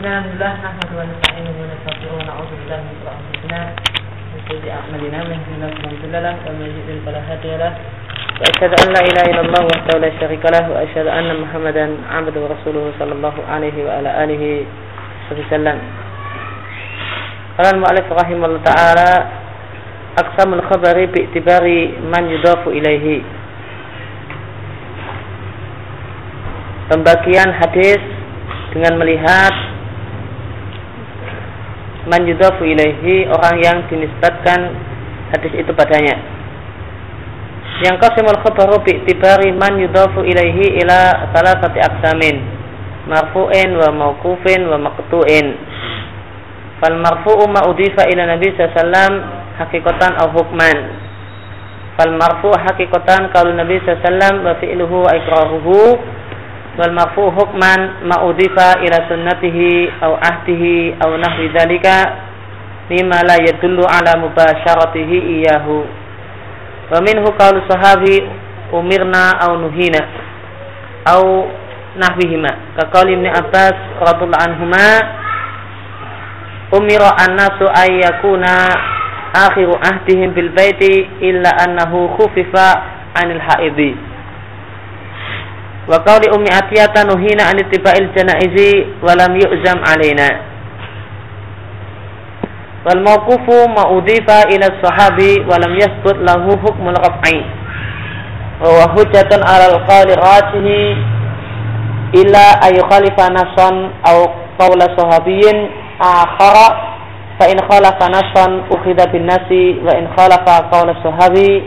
Nasta'inuhu wa nastaghfiruh wa na'udzu billahi min shururi anfusina wa sayyiati a'malina man yahdihillahu fala mudilla lahu wa man yudlil fala hadiya lahu wa asyhadu an la ilaha illallah wahdahu la syarika lahu wa asyhadu anna Muhammadan 'abduhu wa rasuluhu sallallahu alaihi wa ala alihi wa sallam. Qala al-mu'allif rahimahullah ta'ala aqsamul khabari bi'tibari man yudafu ilaihi. Pembagian hadis dengan melihat man yudafu ilaihi orang yang dinisbatkan hadis itu padanya. Yang qasimul khabaru bi'tibari man yudafu ilaihi ila salasati aksamin marfu'in wa mauqufin wa maqtu'in. Fal marfu'u ma udifa ila nabi sallallahu hakikatan au hukman. Fal marfu' hakikatan kalau nabi sallallahu wa fi'luhu wa iqraruhu wal marfu hukman ma udifa ila sunnatihi aw ahdihi aw nahwi dzalika mimma la yadullu ala mubasharatihi iyahu. Wa minhu qaulu sahabi umirna aw nuhina aw nahwihima. Ka qauli ibn Abbas radhiyallahu anhuma umira an-nasu ay yakuna akhiru ahdihim bil baiti illa annahu khufifa anil haidi Wa qawli ummi atiyata nuhina an ittiba'il janaizi wa lam yu'zam alaina. Wal mawqufu ma udifa ila sahabi wa lam yasbut lahu hukmul raf'i. Wa huwa hujjatun 'ala al-qawli rajihi illa ayu khalifa nasan aw qawla sahabiyyin akhara fa in khalafa nasan ukhidha bin nasi wa in khalafa qawla sahabi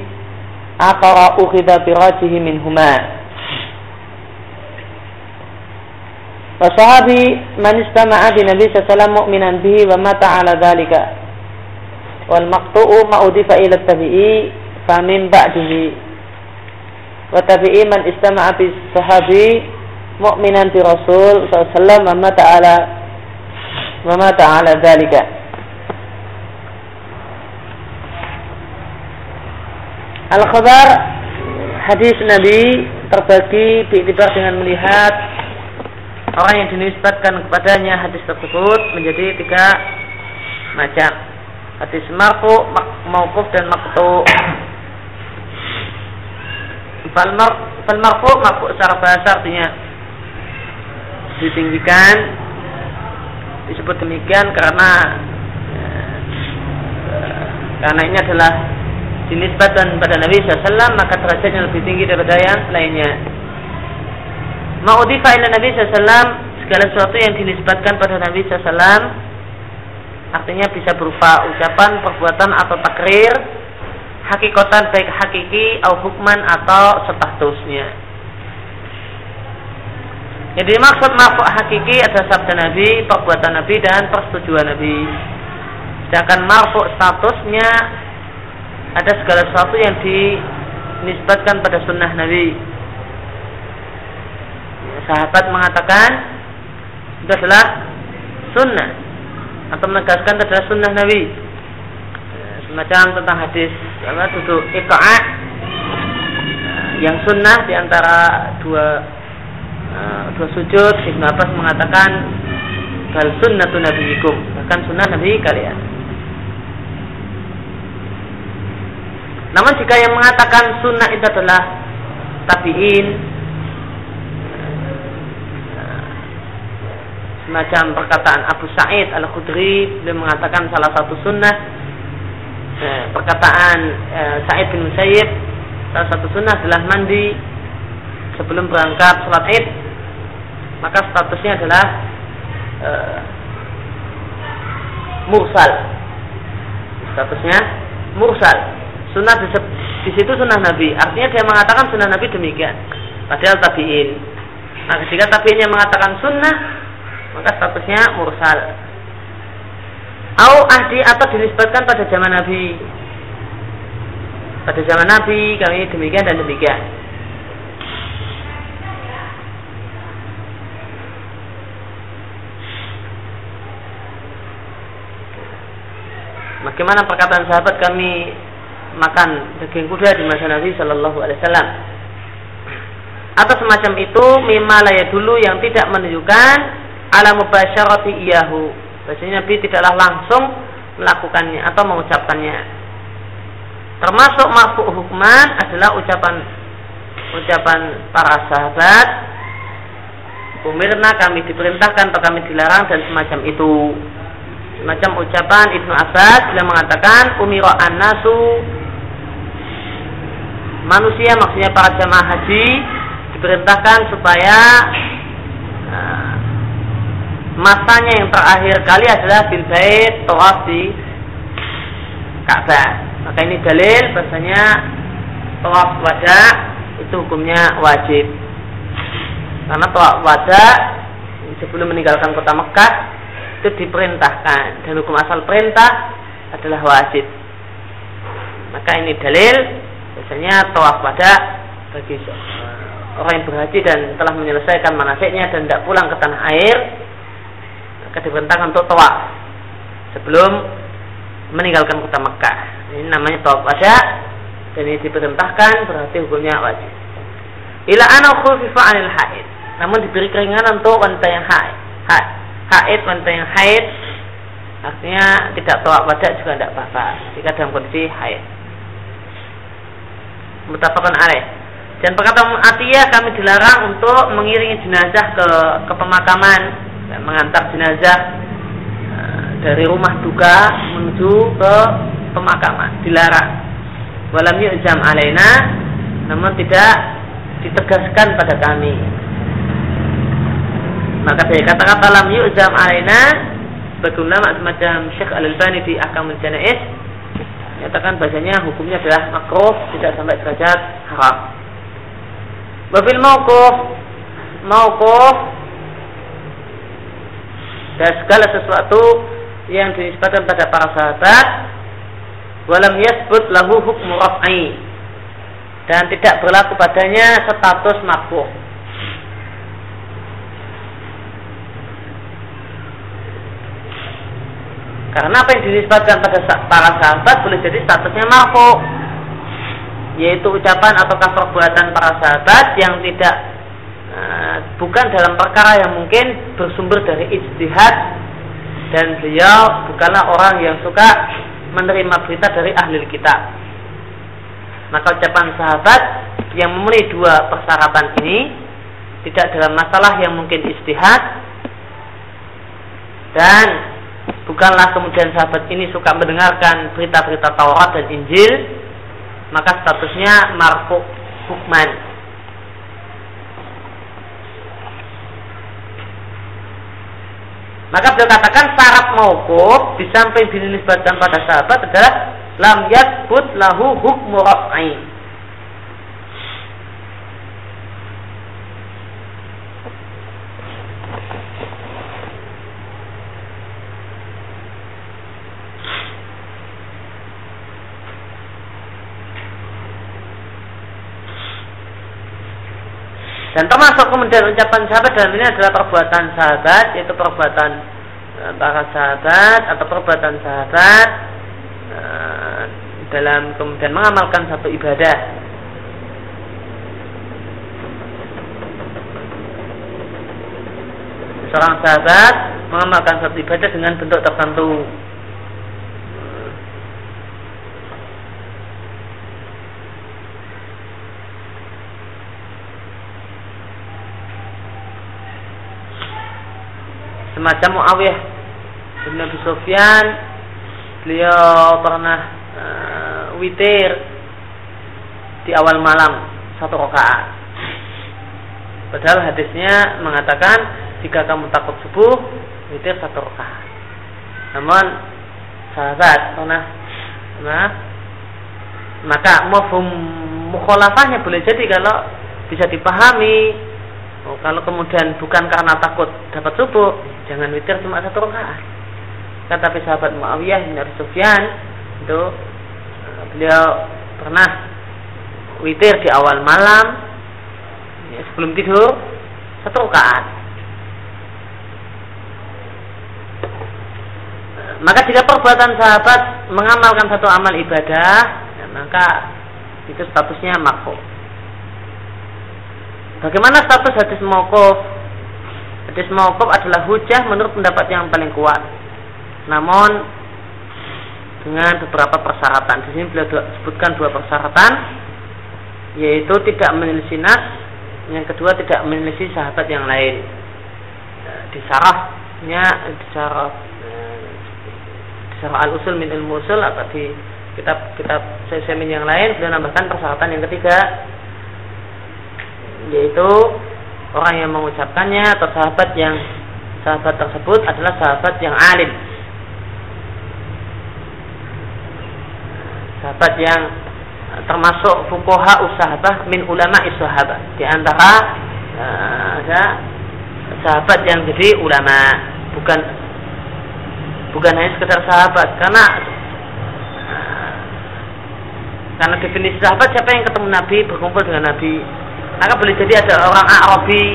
akhara ukhidha bi rajihi minhuma. Wasahabi man istama'a bi Nabi sallallahu mu'minan bihi wa mata ala dhalika. Wal maqtu'u ma udifa ila tabi'i fa min ba'dihi. Wa tabi'i man istama'a bi sahabi mu'minan bi Rasul sallallahu wa mata ala wa mata ala dhalika. Al-khabar hadis Nabi terbagi diiktibar dengan melihat orang yang dinisbatkan kepadanya hadis tersebut menjadi tiga macam. Hadis marfu mauquf dan mar fal marfu marfu secara bahasa artinya ditinggikan disebut demikian karena eh, karena ini adalah dinisbatkan pada Nabi SAW maka derajatnya lebih tinggi daripada yang lainnya Ma'udifa ila Nabi SAW segala sesuatu yang dinisbatkan pada Nabi SAW artinya bisa berupa ucapan, perbuatan atau takrir hakikatan baik hakiki atau hukman atau statusnya yang dimaksud marfu hakiki adalah sabda Nabi, perbuatan Nabi dan persetujuan Nabi. Sedangkan marfu statusnya ada segala sesuatu yang dinisbatkan pada sunnah Nabi sahabat mengatakan itu adalah sunnah. Atau menegaskan itu adalah sunnah Nabi. Semacam tentang hadis apa duduk iqa'a yang sunnah di antara dua uh, dua sujud Ibnu Abbas mengatakan bal sunnatu nabiyikum bahkan sunnah Nabi kalian. Namun jika yang mengatakan sunnah itu adalah tabiin semacam perkataan Abu Sa'id Al-Khudri beliau mengatakan salah satu sunnah eh, perkataan eh, Sa'id bin Musayyib salah satu sunnah adalah mandi sebelum berangkat sholat id. Maka statusnya adalah eh, mursal. Statusnya mursal. Sunnah di, situ sunnah Nabi. Artinya dia mengatakan sunnah Nabi demikian. Padahal tabiin. Nah ketika tabiinnya mengatakan sunnah maka statusnya mursal. Au ahdi atau dinisbatkan pada zaman Nabi. Pada zaman Nabi kami demikian dan demikian. Bagaimana perkataan sahabat kami makan daging kuda di masa Nabi Shallallahu Alaihi Wasallam? Atau semacam itu mimma dulu yang tidak menunjukkan ala mubasyarati iyahu. Bahasanya Nabi tidaklah langsung melakukannya atau mengucapkannya. Termasuk marfu hukman adalah ucapan ucapan para sahabat Umirna kami diperintahkan atau kami dilarang dan semacam itu Semacam ucapan Ibnu Abbas yang mengatakan Umiro an-nasu Manusia maksudnya para jamaah haji Diperintahkan supaya Masanya yang terakhir kali adalah bil bait tawaf di Ka'bah Maka ini dalil bahasanya Tawaf wajah itu hukumnya wajib. Karena tawaf wada sebelum meninggalkan kota Mekah itu diperintahkan dan hukum asal perintah adalah wajib. Maka ini dalil biasanya tawaf wada bagi orang yang berhaji dan telah menyelesaikan manasiknya dan tidak pulang ke tanah air diperintahkan untuk tawaf sebelum meninggalkan kota Mekah. Ini namanya tawaf wada dan ini diperintahkan berarti hukumnya wajib. Ila ana khufifa anil haid. Namun diberi keringanan untuk wanita yang haid. Haid, haid wanita yang haid artinya tidak tawak pada juga tidak apa-apa jika dalam kondisi haid. Mutafakan alaih. Dan perkataan Atiyah kami dilarang untuk mengiringi jenazah ke ke pemakaman dan mengantar jenazah eh, dari rumah duka menuju ke pemakaman. Dilarang. Walam yu'jam alaina namun tidak ditegaskan pada kami. Maka dari kata-kata lam yu'jam alaina bagaimana semacam Syekh Al-Albani di Ahkamul Janais menyatakan bahasanya hukumnya adalah makruh tidak sampai derajat haram. Wabil mauquf mauquf dan segala sesuatu yang dinisbatkan pada para sahabat walam yasbut lahu hukmu raf'i dan tidak berlaku padanya status makruh. Karena apa yang dinisbatkan pada para sahabat boleh jadi statusnya marfu, yaitu ucapan atau perbuatan para sahabat yang tidak bukan dalam perkara yang mungkin bersumber dari ijtihad. Dan beliau bukanlah orang yang suka menerima berita dari ahli kitab. Maka ucapan sahabat yang memenuhi dua persyaratan ini tidak dalam masalah yang mungkin istihad dan bukanlah kemudian sahabat ini suka mendengarkan berita-berita Taurat dan Injil maka statusnya marfu hukman Maka beliau katakan syarat mauquf di samping dinisbatkan pada sahabat adalah lam yathbut lahu hukmu. Dan termasuk kemudian ucapan sahabat dalam ini adalah perbuatan sahabat, yaitu perbuatan eh, para sahabat atau perbuatan sahabat eh, dalam kemudian mengamalkan satu ibadah. Seorang sahabat mengamalkan satu ibadah dengan bentuk tertentu. Semacam Muawiyah bin Nabi Sufyan beliau pernah uh, witir di awal malam satu rakaat. Padahal hadisnya mengatakan jika kamu takut subuh witir satu rakaat. Namun sahabat pernah nah maka mafhum mukhalafahnya boleh jadi kalau bisa dipahami oh, kalau kemudian bukan karena takut dapat subuh jangan witir cuma satu rakaat. Kata sahabat Muawiyah bin Sufyan itu beliau pernah witir di awal malam ya, sebelum tidur satu rakaat. Maka jika perbuatan sahabat mengamalkan satu amal ibadah ya, maka itu statusnya makruh bagaimana status hadis mokuf hadis mauquf adalah hujah menurut pendapat yang paling kuat. Namun dengan beberapa persyaratan. Di sini beliau sebutkan dua persyaratan yaitu tidak menyelisih nas, yang kedua tidak menyelisih sahabat yang lain. Di sarahnya di sarah di al-usul min ilmu usul atau di kitab-kitab semin yang lain beliau nambahkan persyaratan yang ketiga yaitu orang yang mengucapkannya atau sahabat yang sahabat tersebut adalah sahabat yang alim. Sahabat yang termasuk fukoha usahabah min ulama sahabat di antara uh, sahabat yang jadi ulama. Bukan bukan hanya sekedar sahabat. Karena uh, karena definisi sahabat siapa yang ketemu Nabi berkumpul dengan Nabi maka boleh jadi ada orang Arabi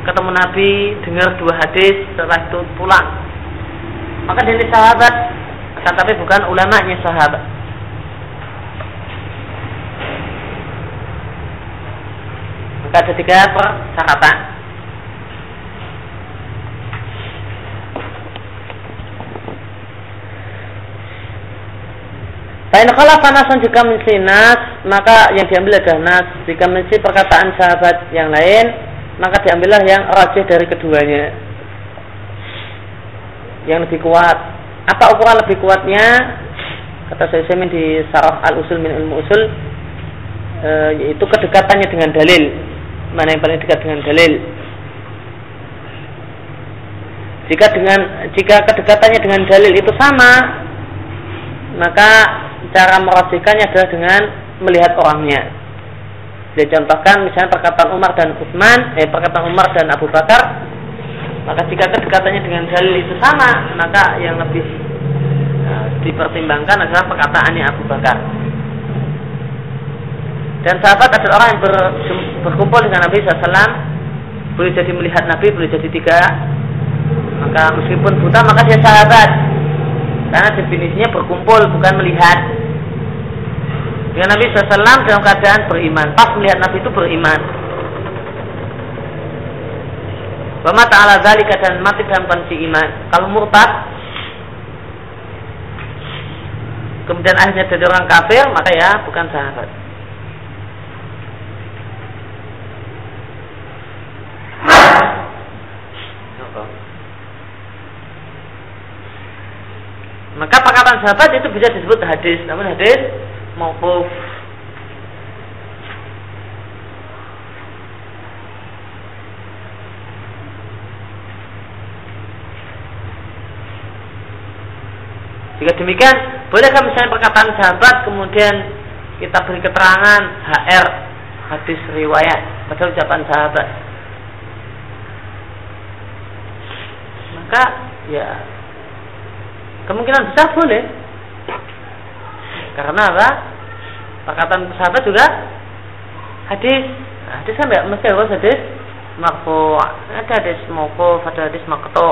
ketemu Nabi dengar dua hadis setelah itu pulang. Maka dari sahabat akan tapi bukan ulamanya sahabat. Maka ada tiga persyaratan Fa'in khalafa nasan jika mensinas, maka yang diambil adalah nas. Jika mensi perkataan sahabat yang lain, maka diambillah yang rajih dari keduanya. Yang lebih kuat. Apa ukuran lebih kuatnya? Kata saya Semin di Sarah Al-Usul min Ilmu Usul, e, yaitu kedekatannya dengan dalil. Mana yang paling dekat dengan dalil? Jika dengan jika kedekatannya dengan dalil itu sama, maka cara merosikannya adalah dengan melihat orangnya. Dia contohkan misalnya perkataan Umar dan Utsman, eh perkataan Umar dan Abu Bakar, maka jika kedekatannya dengan dalil itu sama, maka yang lebih uh, dipertimbangkan adalah perkataannya Abu Bakar. Dan sahabat adalah orang yang ber, berkumpul dengan Nabi SAW, boleh jadi melihat Nabi, boleh jadi tiga. Maka meskipun buta, maka dia sahabat. Karena definisinya berkumpul, bukan melihat. Dengan Nabi SAW dalam keadaan beriman. Pas melihat Nabi itu beriman. Wa ta'ala zalika dan mati dalam kondisi iman. Kalau murtad kemudian akhirnya jadi orang kafir, maka ya bukan sahabat. Maka perkataan sahabat itu bisa disebut hadis, namun hadis mauquf Jika demikian, bolehkah misalnya perkataan sahabat kemudian kita beri keterangan HR hadis riwayat pada ucapan sahabat? Maka ya kemungkinan besar boleh. Karena apa? Perkataan sahabat juga hadis. Nah, hadis kan tidak mesti harus hadis marfu. Ada hadis mauquf, ada hadis maqtu.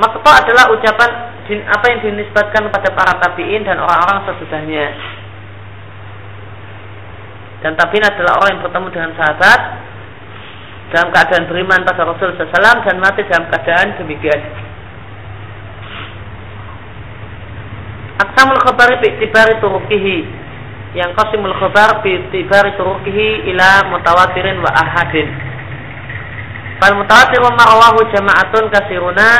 Maqtu adalah ucapan apa yang dinisbatkan kepada para tabi'in dan orang-orang sesudahnya. Dan tabi'in adalah orang yang bertemu dengan sahabat dalam keadaan beriman pada Rasul SAW dan mati dalam keadaan demikian. Aksamul khabari bi'tibari turukihi yang qasimul khabar bi'tibari turukihi ila mutawatirin wa ahadin. Fal mutawatir wa ma'awahu jama'atun kasiruna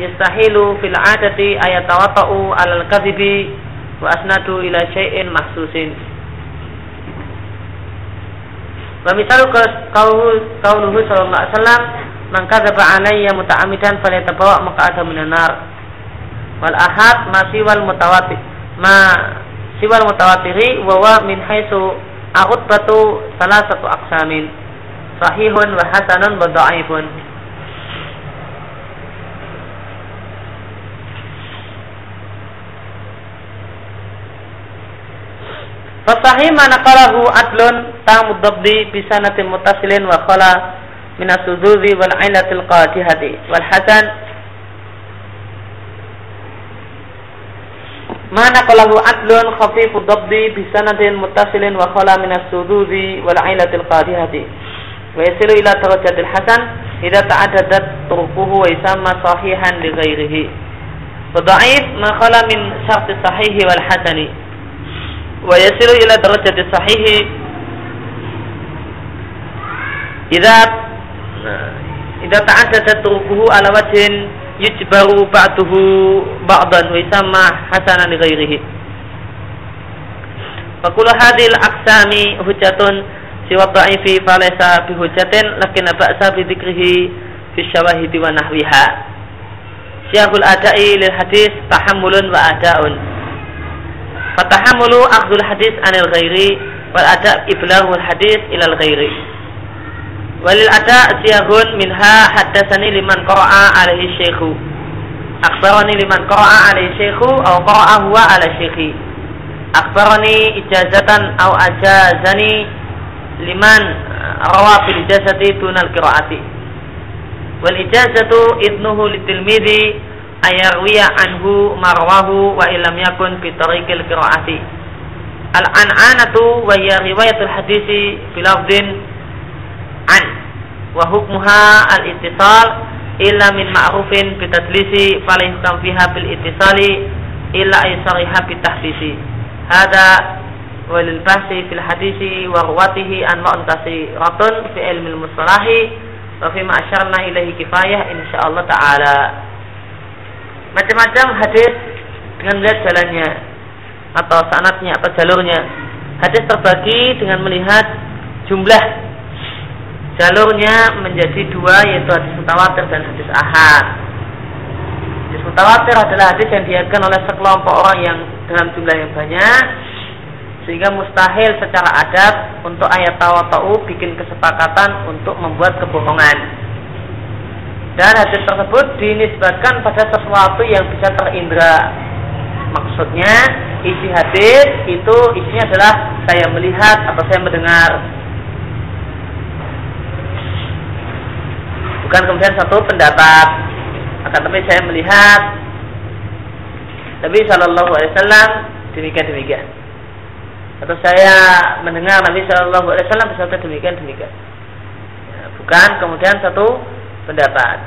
yastahilu fil adati ayatawata'u alal kadhibi wa asnadu ila syai'in mahsusin. Wa misalu kauluhu sallallahu alaihi wasallam man kadzaba alayya muta'ammidan falyatabawa maq'adahu minan nar wal ahad ma siwal mutawatir ma siwal mutawatiri wa min haitsu batu salah satu aksamin sahihun wa hasanun wa dhaifun Fasahih mana qalahu adlun tamud dabdi bisanatin mutasilin wa khala min as-sududi wal ailatil qadihati wal hasan Mana qalahu adlun khafifu dabdi bisanadin muttasilin wa khala min as-sududi wal ailatil qadihati. Wa yasilu ila darajatil hasan idza ta'addadat turuquhu wa yusamma sahihan li ghairihi. Wa dha'if ma khala min syarti sahihi wal hasani. Wa yasilu ila darajati sahihi. Idza idza ta'addadat turuquhu ala wajhin yujbaru ba'duhu ba'dan wa yusamma hasanan ghairihi Fakulu hadil aksami hujatun siwa dha'ifi falaysa bihujatin lakin ba'sa bi dzikrihi fi syawahidi wa nahwiha. Syahul adai lil hadis tahammulun wa ada'un. Fatahammulu akhdul hadis anil ghairi wal ada' iblahul hadis ilal ghairi Walil ada' siyahun minha haddasani liman qara'a alaihi syekhu Akhbarani liman qara'a alaihi syekhu Au qara'a huwa ala syekhi Akhbarani ijazatan au ajazani liman rawa fil ijazati tunal qiraati. Wal ijazatu idnuhu litilmidhi ayarwiya anhu marwahu wa ilam yakun fi tariqil qiraati. Al an'anatu wa hiya riwayatul hadisi bil lafdin an wa hukmuha al ittisal illa min ma'rufin bi tadlisi fala yahkam fiha bil ittisali illa ay sariha bi tahdisi. Hada walil bahsi fil hadisi wa ruwatihi an ratun fi ilmi mustalahi wa fi ma asyarna ilaihi kifayah insyaallah taala. Macam-macam hadis dengan melihat jalannya atau sanatnya atau jalurnya. Hadis terbagi dengan melihat jumlah jalurnya menjadi dua yaitu hadis mutawatir dan hadis ahad. Hadis mutawatir adalah hadis yang diakan oleh sekelompok orang yang dalam jumlah yang banyak sehingga mustahil secara adat untuk ayat tawata'u bikin kesepakatan untuk membuat kebohongan. Dan hadis tersebut dinisbatkan pada sesuatu yang bisa terindra. Maksudnya isi hadis itu isinya adalah saya melihat atau saya mendengar bukan kemudian satu pendapat. Akan tapi saya melihat Nabi Shallallahu Alaihi Wasallam demikian demikian atau saya mendengar Nabi Shallallahu Alaihi Wasallam bersabda demikian demikian ya, bukan kemudian satu pendapat.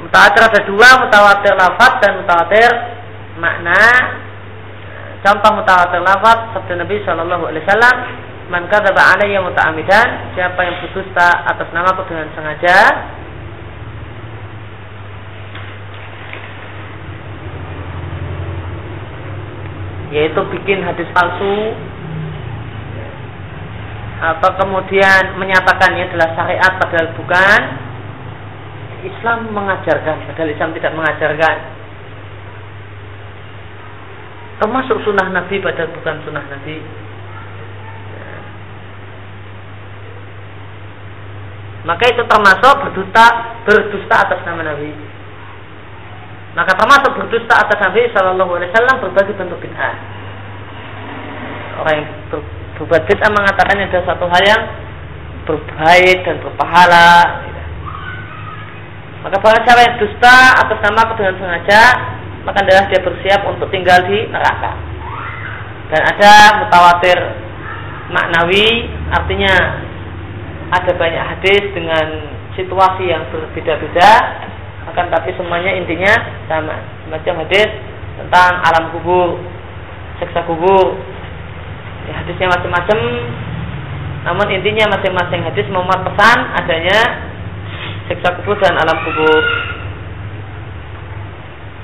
Mutawatir ada dua mutawatir lafaz dan mutawatir makna. Contoh mutawatir lafaz sabda Nabi Shallallahu Alaihi Wasallam man kadzaba alayya muta'amidan siapa yang berdusta atas namaku dengan sengaja yaitu bikin hadis palsu atau kemudian menyatakannya adalah syariat padahal bukan Islam mengajarkan padahal Islam tidak mengajarkan. Termasuk sunnah Nabi padahal bukan sunnah Nabi maka itu termasuk berdusta berdusta atas nama Nabi maka termasuk berdusta atas Nabi Shallallahu Alaihi Wasallam berbagai bentuk bid'ah. Orang yang ber, berbuat bid'ah mengatakan ada satu hal yang berbaik dan berpahala. Maka barang siapa yang dusta atas nama aku dengan sengaja, maka adalah dia bersiap untuk tinggal di neraka. Dan ada mutawatir maknawi, artinya ada banyak hadis dengan situasi yang berbeda-beda akan tapi semuanya intinya sama. Semacam hadis tentang alam kubur seksa kubur. Ya, hadisnya macam-macam. Namun intinya masing-masing hadis memuat pesan adanya seksa kubur dan alam kubur.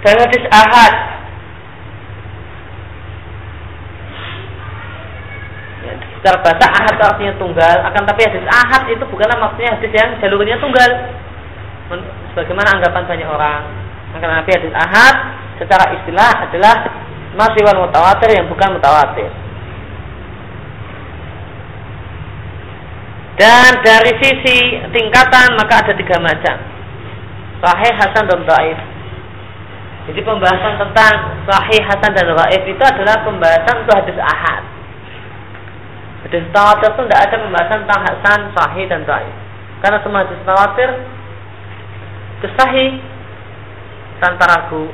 Dan hadis ahad ya, secara bahasa ahad artinya tunggal akan tapi hadis ahad itu bukanlah maksudnya hadis yang jalurnya tunggal sebagaimana anggapan banyak orang. Karena Nabi hadis ahad secara istilah adalah masih wal mutawatir yang bukan mutawatir. Dan dari sisi tingkatan maka ada tiga macam. Sahih, Hasan, dan Dhaif. Jadi pembahasan tentang Sahih, Hasan, dan Dhaif itu adalah pembahasan untuk hadis ahad. Hadis tawatir itu tidak ada pembahasan tentang Hasan, Sahih, dan Dhaif. Karena semua hadis tawatir itu tanpa ragu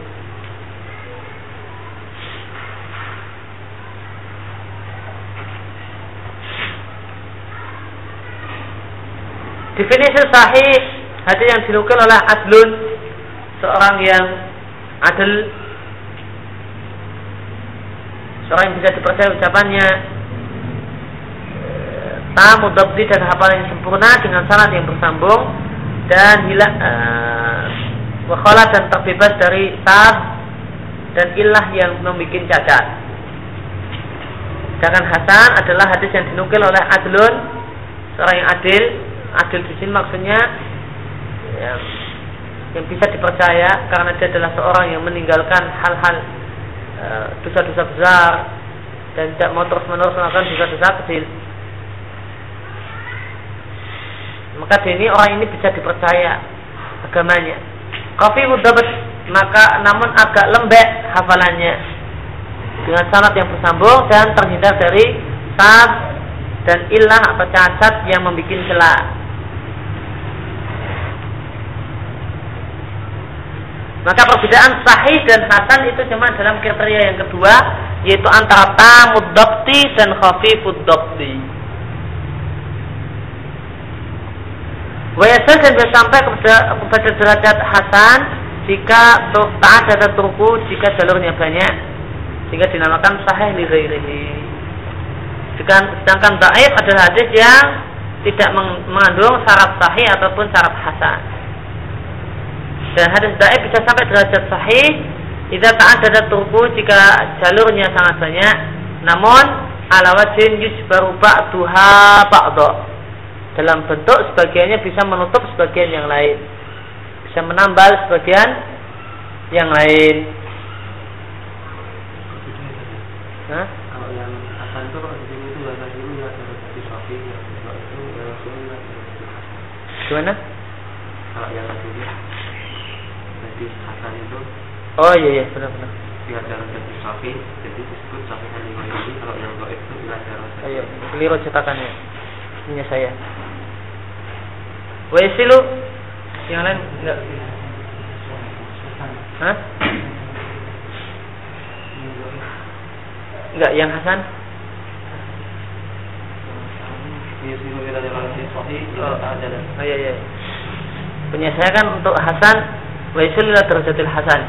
definisi sahih hadis yang dinukil oleh adlun seorang yang adil seorang yang bisa dipercaya ucapannya tamu dabdi dan hafalan yang sempurna dengan sanad yang bersambung dan hilang uh, dan terbebas dari sab dan ilah yang membuat cacat. Sedangkan Hasan adalah hadis yang dinukil oleh Adlun, seorang yang adil. Adil di sini maksudnya yang, yang bisa dipercaya karena dia adalah seorang yang meninggalkan hal-hal eh, dosa-dosa uh, besar dan tidak mau terus menerus melakukan dosa-dosa kecil. Maka ini orang ini bisa dipercaya agamanya. Kofi dapat maka namun agak lembek hafalannya dengan sanat yang bersambung dan terhindar dari sab dan ilah atau cacat yang membuat celah. Maka perbedaan sahih dan hasan itu cuma dalam kriteria yang kedua yaitu antara tamud dan khafifud dokti. Wayasal dan sampai kepada, kepada derajat Hasan jika taat ada turku jika jalurnya banyak sehingga dinamakan sahih li ghairihi. Sedangkan daif adalah hadis yang tidak mengandung syarat sahih ataupun syarat hasan. Dan hadis daif bisa sampai derajat sahih jika taat ada turku jika jalurnya sangat banyak namun ala wajin yusbaru ba'duha ba'dha dalam bentuk sebagiannya bisa menutup sebagian yang lain. Bisa menambal sebagian yang lain. Hah? kalau yang akan itu kalau di sini itu bahasa dulu ya dari Sofi yang itu gimana? Kalau yang tadi jadi itu oh iya iya benar benar. dia dari Sofi jadi disebut Sofi yang ini. Kalau yang itu bila ada oh, iya keliru cetakannya. Punya saya Waisilu yang lain enggak? Hah? Enggak, yang Hasan? Oh, oh iya iya. Punya saya kan untuk Hasan Waisul ila darajatil Hasan.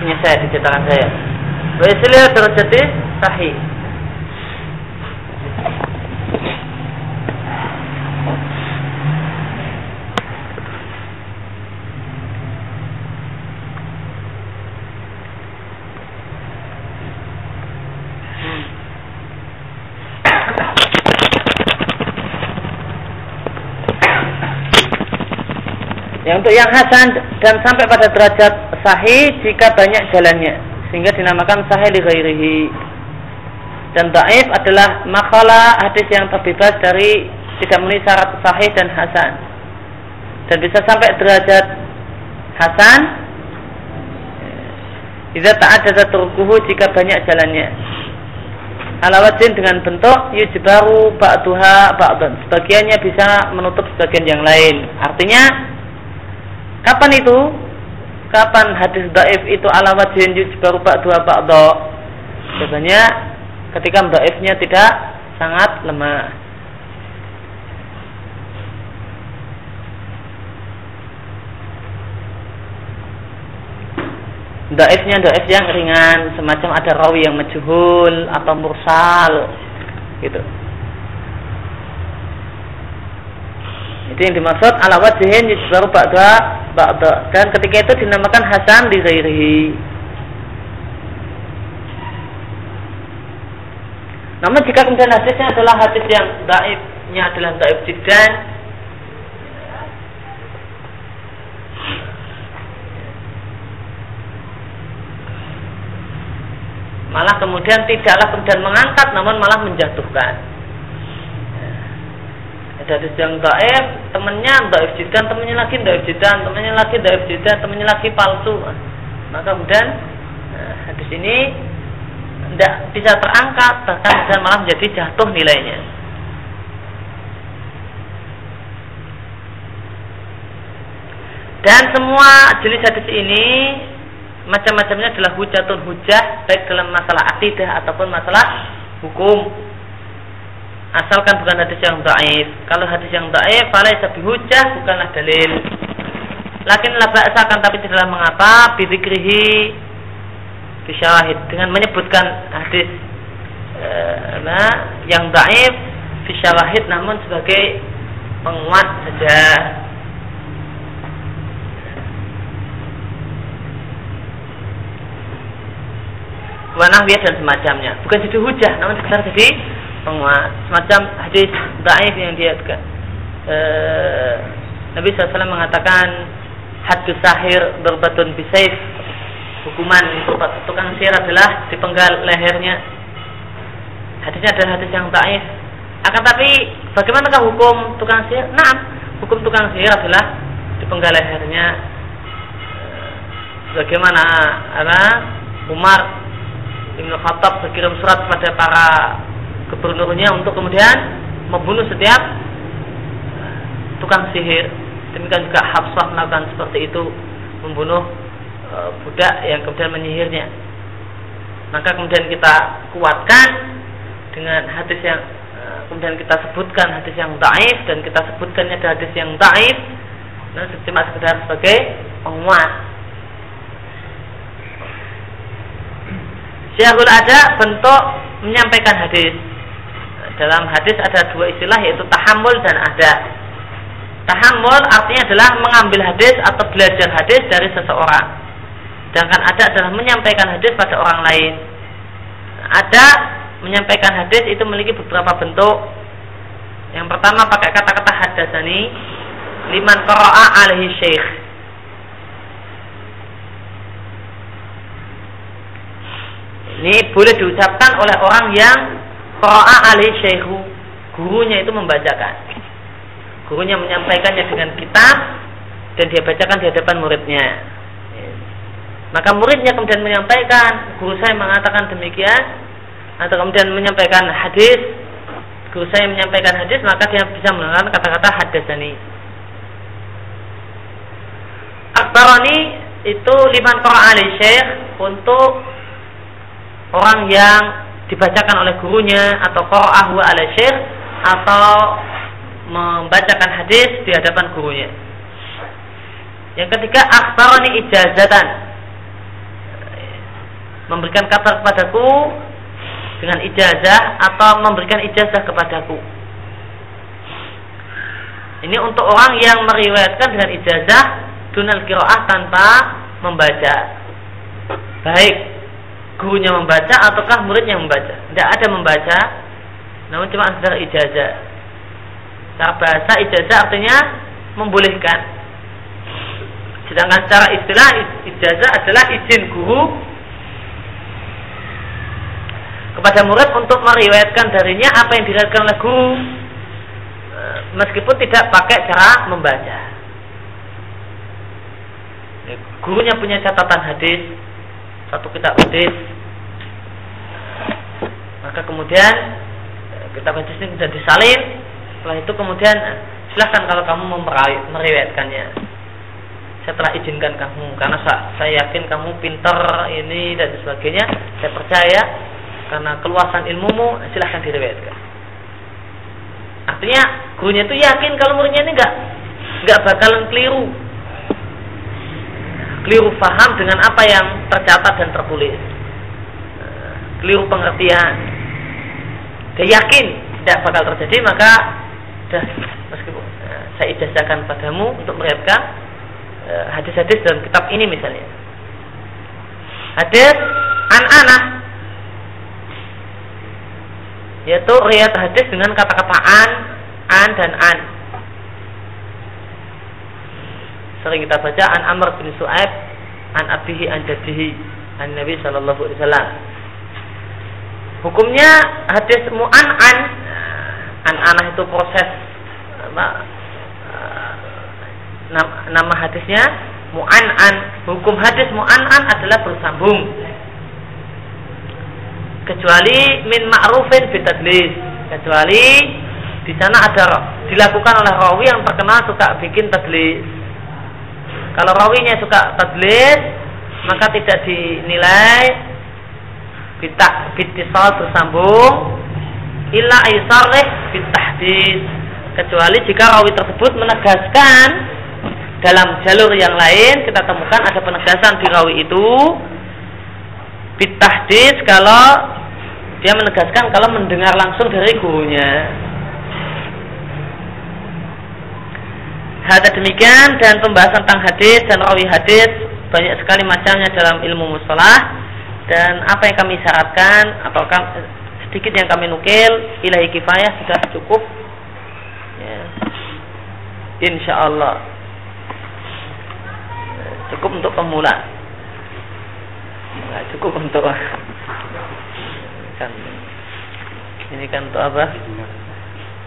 Punya saya di cetakan saya. Waisul ila Sahih. Yang untuk yang hasan dan sampai pada derajat sahih jika banyak jalannya sehingga dinamakan sahih li ghairihi. Dan dhaif adalah makalah hadis yang terbebas dari tidak memenuhi syarat sahih dan hasan. Dan bisa sampai derajat hasan jika tak ada turkuhu jika banyak jalannya. Alawajin dengan bentuk yujbaru ba'duha ba'dan. Sebagiannya bisa menutup sebagian yang lain. Artinya Kapan itu? Kapan hadis daif itu ala wajhin yujbaru ba'dua ba'da? Biasanya ketika daifnya tidak sangat lemah. Daifnya daif yang ringan, semacam ada rawi yang majhul atau mursal, gitu. Itu yang dimaksud ala wajhin yujbaru ba'da ba'da. Dan ketika itu dinamakan hasan di ghairihi. Namun jika kemudian hadisnya adalah hadis yang daifnya adalah daif jiddan malah kemudian tidaklah kemudian mengangkat namun malah menjatuhkan hadis yang daif temennya daif jidan temennya lagi daif jidan temennya lagi daif jidan temennya lagi palsu. Maka kemudian nah, hadis ini tidak bisa terangkat bahkan bisa malah menjadi jatuh nilainya. Dan semua jenis hadis ini macam-macamnya adalah hujatun hujah baik dalam masalah akidah ataupun masalah hukum asalkan bukan hadis yang dhaif. Kalau hadis yang dhaif falaisa hujah bukanlah dalil. Lakin la asalkan tapi tidaklah mengapa bidzikrihi bisyawahid dengan menyebutkan hadis eh, nah, yang dhaif bisyawahid namun sebagai penguat saja. Wanahwiyah dan semacamnya. Bukan jadi hujah, namun sekedar jadi penguat. Semacam hadis daif yang dia e, Nabi SAW mengatakan hadis sahir berbatun bisaif hukuman untuk tukang sihir adalah dipenggal lehernya hadisnya adalah hadis yang daif akan tapi bagaimanakah hukum tukang sihir? Nah, hukum tukang sihir adalah dipenggal lehernya bagaimana apa Umar Ibn Khattab berkirim surat kepada para gubernurnya untuk kemudian membunuh setiap tukang sihir. Demikian juga Hafsah melakukan seperti itu, membunuh e, budak yang kemudian menyihirnya. Maka kemudian kita kuatkan dengan hadis yang e, kemudian kita sebutkan hadis yang taif dan kita sebutkannya ada hadis yang taif dan cuma sekedar sebagai penguat Syekhul ada bentuk menyampaikan hadis. Dalam hadis ada dua istilah yaitu tahammul dan ada. Tahammul artinya adalah mengambil hadis atau belajar hadis dari seseorang. Sedangkan ada adalah menyampaikan hadis pada orang lain. Ada menyampaikan hadis itu memiliki beberapa bentuk. Yang pertama pakai kata-kata hadasani liman qara'a alaihi syekh Ini boleh diucapkan oleh orang yang qara'a alaihi syekhu. Gurunya itu membacakan. Gurunya menyampaikannya dengan kitab dan dia bacakan di hadapan muridnya. Maka muridnya kemudian menyampaikan, guru saya mengatakan demikian, atau kemudian menyampaikan hadis, guru saya menyampaikan hadis, maka dia bisa menggunakan kata-kata hadis ini. Akbarani itu liman qara'a syekh untuk orang yang dibacakan oleh gurunya atau qara'ahu ala syekh atau membacakan hadis di hadapan gurunya. Yang ketiga akhbarani ijazatan. Memberikan kabar kepadaku dengan ijazah atau memberikan ijazah kepadaku. Ini untuk orang yang meriwayatkan dengan ijazah dunal kiroah tanpa membaca. Baik gurunya membaca ataukah muridnya membaca? Tidak ada membaca, namun cuma sekedar ijazah. Secara bahasa ijazah artinya membolehkan. Sedangkan secara istilah ijazah adalah izin guru kepada murid untuk meriwayatkan darinya apa yang diriwayatkan oleh guru e, meskipun tidak pakai cara membaca. Gurunya punya catatan hadis, satu kitab hadis. Maka kemudian eh, kitab hadis ini sudah disalin. Setelah itu kemudian eh, silahkan kalau kamu meriwayatkannya. Saya telah izinkan kamu karena saya yakin kamu pintar ini dan sebagainya. Saya percaya karena keluasan ilmumu silahkan diriwayatkan. Artinya gurunya itu yakin kalau muridnya ini enggak enggak bakalan keliru keliru faham dengan apa yang tercatat dan tertulis. Keliru pengertian. Dia yakin tidak bakal terjadi maka dah meskipun uh, saya ijazahkan padamu untuk meriwayatkan uh, hadis-hadis dalam kitab ini misalnya. Hadis an-anah yaitu riwayat hadis dengan kata-kata an, an dan an sering kita baca an Amr bin Su'aib an abihi an jadihi an Nabi sallallahu alaihi wasallam. Hukumnya hadis mu'an-an an-anah itu proses apa nama hadisnya mu'an-an hukum hadis mu'an-an adalah bersambung. Kecuali min ma'rufin bitadlis kecuali di sana ada dilakukan oleh rawi yang terkenal suka bikin tadlis kalau rawinya suka tadlis, maka tidak dinilai kita bitisal bersambung illa aisarih fitahdis kecuali jika rawi tersebut menegaskan dalam jalur yang lain kita temukan ada penegasan di rawi itu fitahdis kalau dia menegaskan kalau mendengar langsung dari gurunya Hada demikian dan pembahasan tentang hadis dan rawi hadis banyak sekali macamnya dalam ilmu mustalah dan apa yang kami syaratkan atau sedikit yang kami nukil ilahi kifayah sudah cukup. Ya. insya Allah cukup untuk pemula. Nggak cukup untuk kan. Ini kan untuk apa?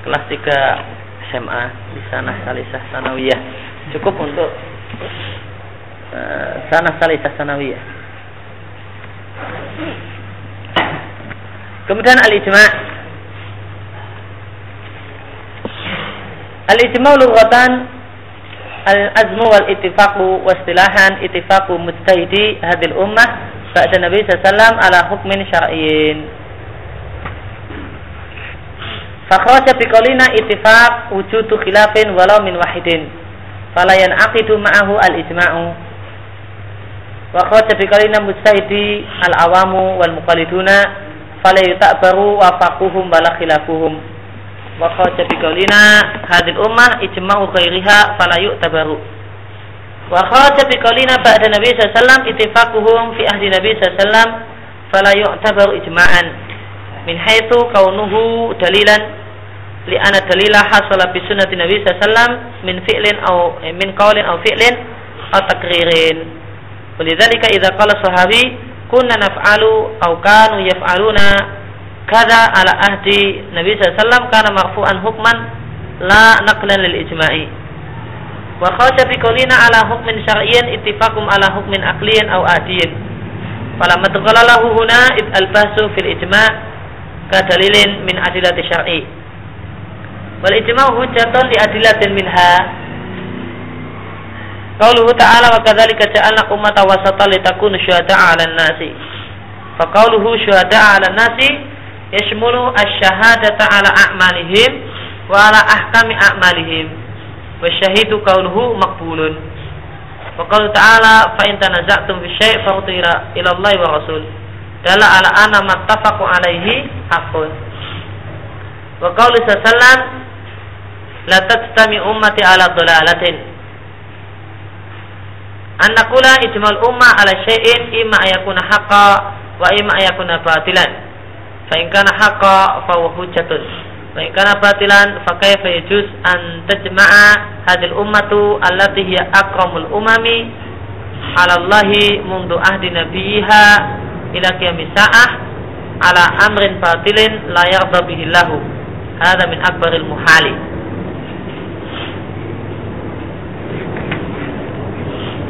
Kelas 3 SMA di sana Salisah Sanawiyah cukup untuk uh, sana Salisah Sanawiyah Kemudian al-ijma' Al-ijma' lughatan al-azmu wal ittifaqu wa istilahan ittifaqu mujtahidi hadil ummah ba'da Nabi sallallahu ala hukmin syar'iyyin. Fakhraja biqaulina ittifaq wujudu khilafin walau min wahidin. Fala yan'aqidu ma'ahu al-ijma'u. Wa kharaja biqaulina mujtahidi al-awamu wal muqalliduna fala yutakbaru wafaquhum wala khilafuhum wa kharaja hadhihi ummah ijma'u ghairiha fala yu'tabaru wa kharaja ba'da nabi sallallahu alaihi ittifaquhum fi ahli nabi sallallahu alaihi wasallam fala yu'tabaru ijma'an min haitsu kaunuhu dalilan li anna dalila hasala bi sunnati nabi sallallahu min fi'lin aw eh, min qaulin aw fi'lin aw takririn. Walidzalika idza qala sahabi kunna naf'alu atau kanu yaf'aluna kada ala ahdi Nabi SAW karena marfu'an hukman la naqlan lil ijma'i. Wa kharaja bi qawlina ala hukmin syar'iyyin ittifaqum ala hukmin aqliyin aw adiyin fala madghala lahu huna id al bahsu fil ijma' ka dalilin min adilati syar'i wal ijma' hujjatun li adilatin minha Qauluhu ta'ala wa kadzalika ja'alna ummatan wasatan litakunu syuhada'a 'alan nasi. Fa qauluhu syuhada'a 'alan nasi yashmulu asy-syahadata 'ala a'malihim wa 'ala ahkami a'malihim. Wa syahidu qauluhu maqbulun. Wa qaulu ta'ala fa in tanaza'tum fi syai' farudira ila Allah wa Rasul. Dalla 'ala anna mattafaqu 'alaihi haqqun. Wa qaulu sallallahu la tajtami ummati 'ala dhalalatin an naqula ijmal umma ala syai'in imma ayakuna haqqa wa imma ayakuna batilan. Fa in kana haqqa fa huwa hujjatun. Wa in kana batilan fa kayfa yajuz an tajma'a hadhihi ummatu allati hiya umami ala Allahi mundu ahdi nabiyiha ila qiyamis sa'ah ala amrin batilin la yarda bihi lahu hadha min akbaril muhali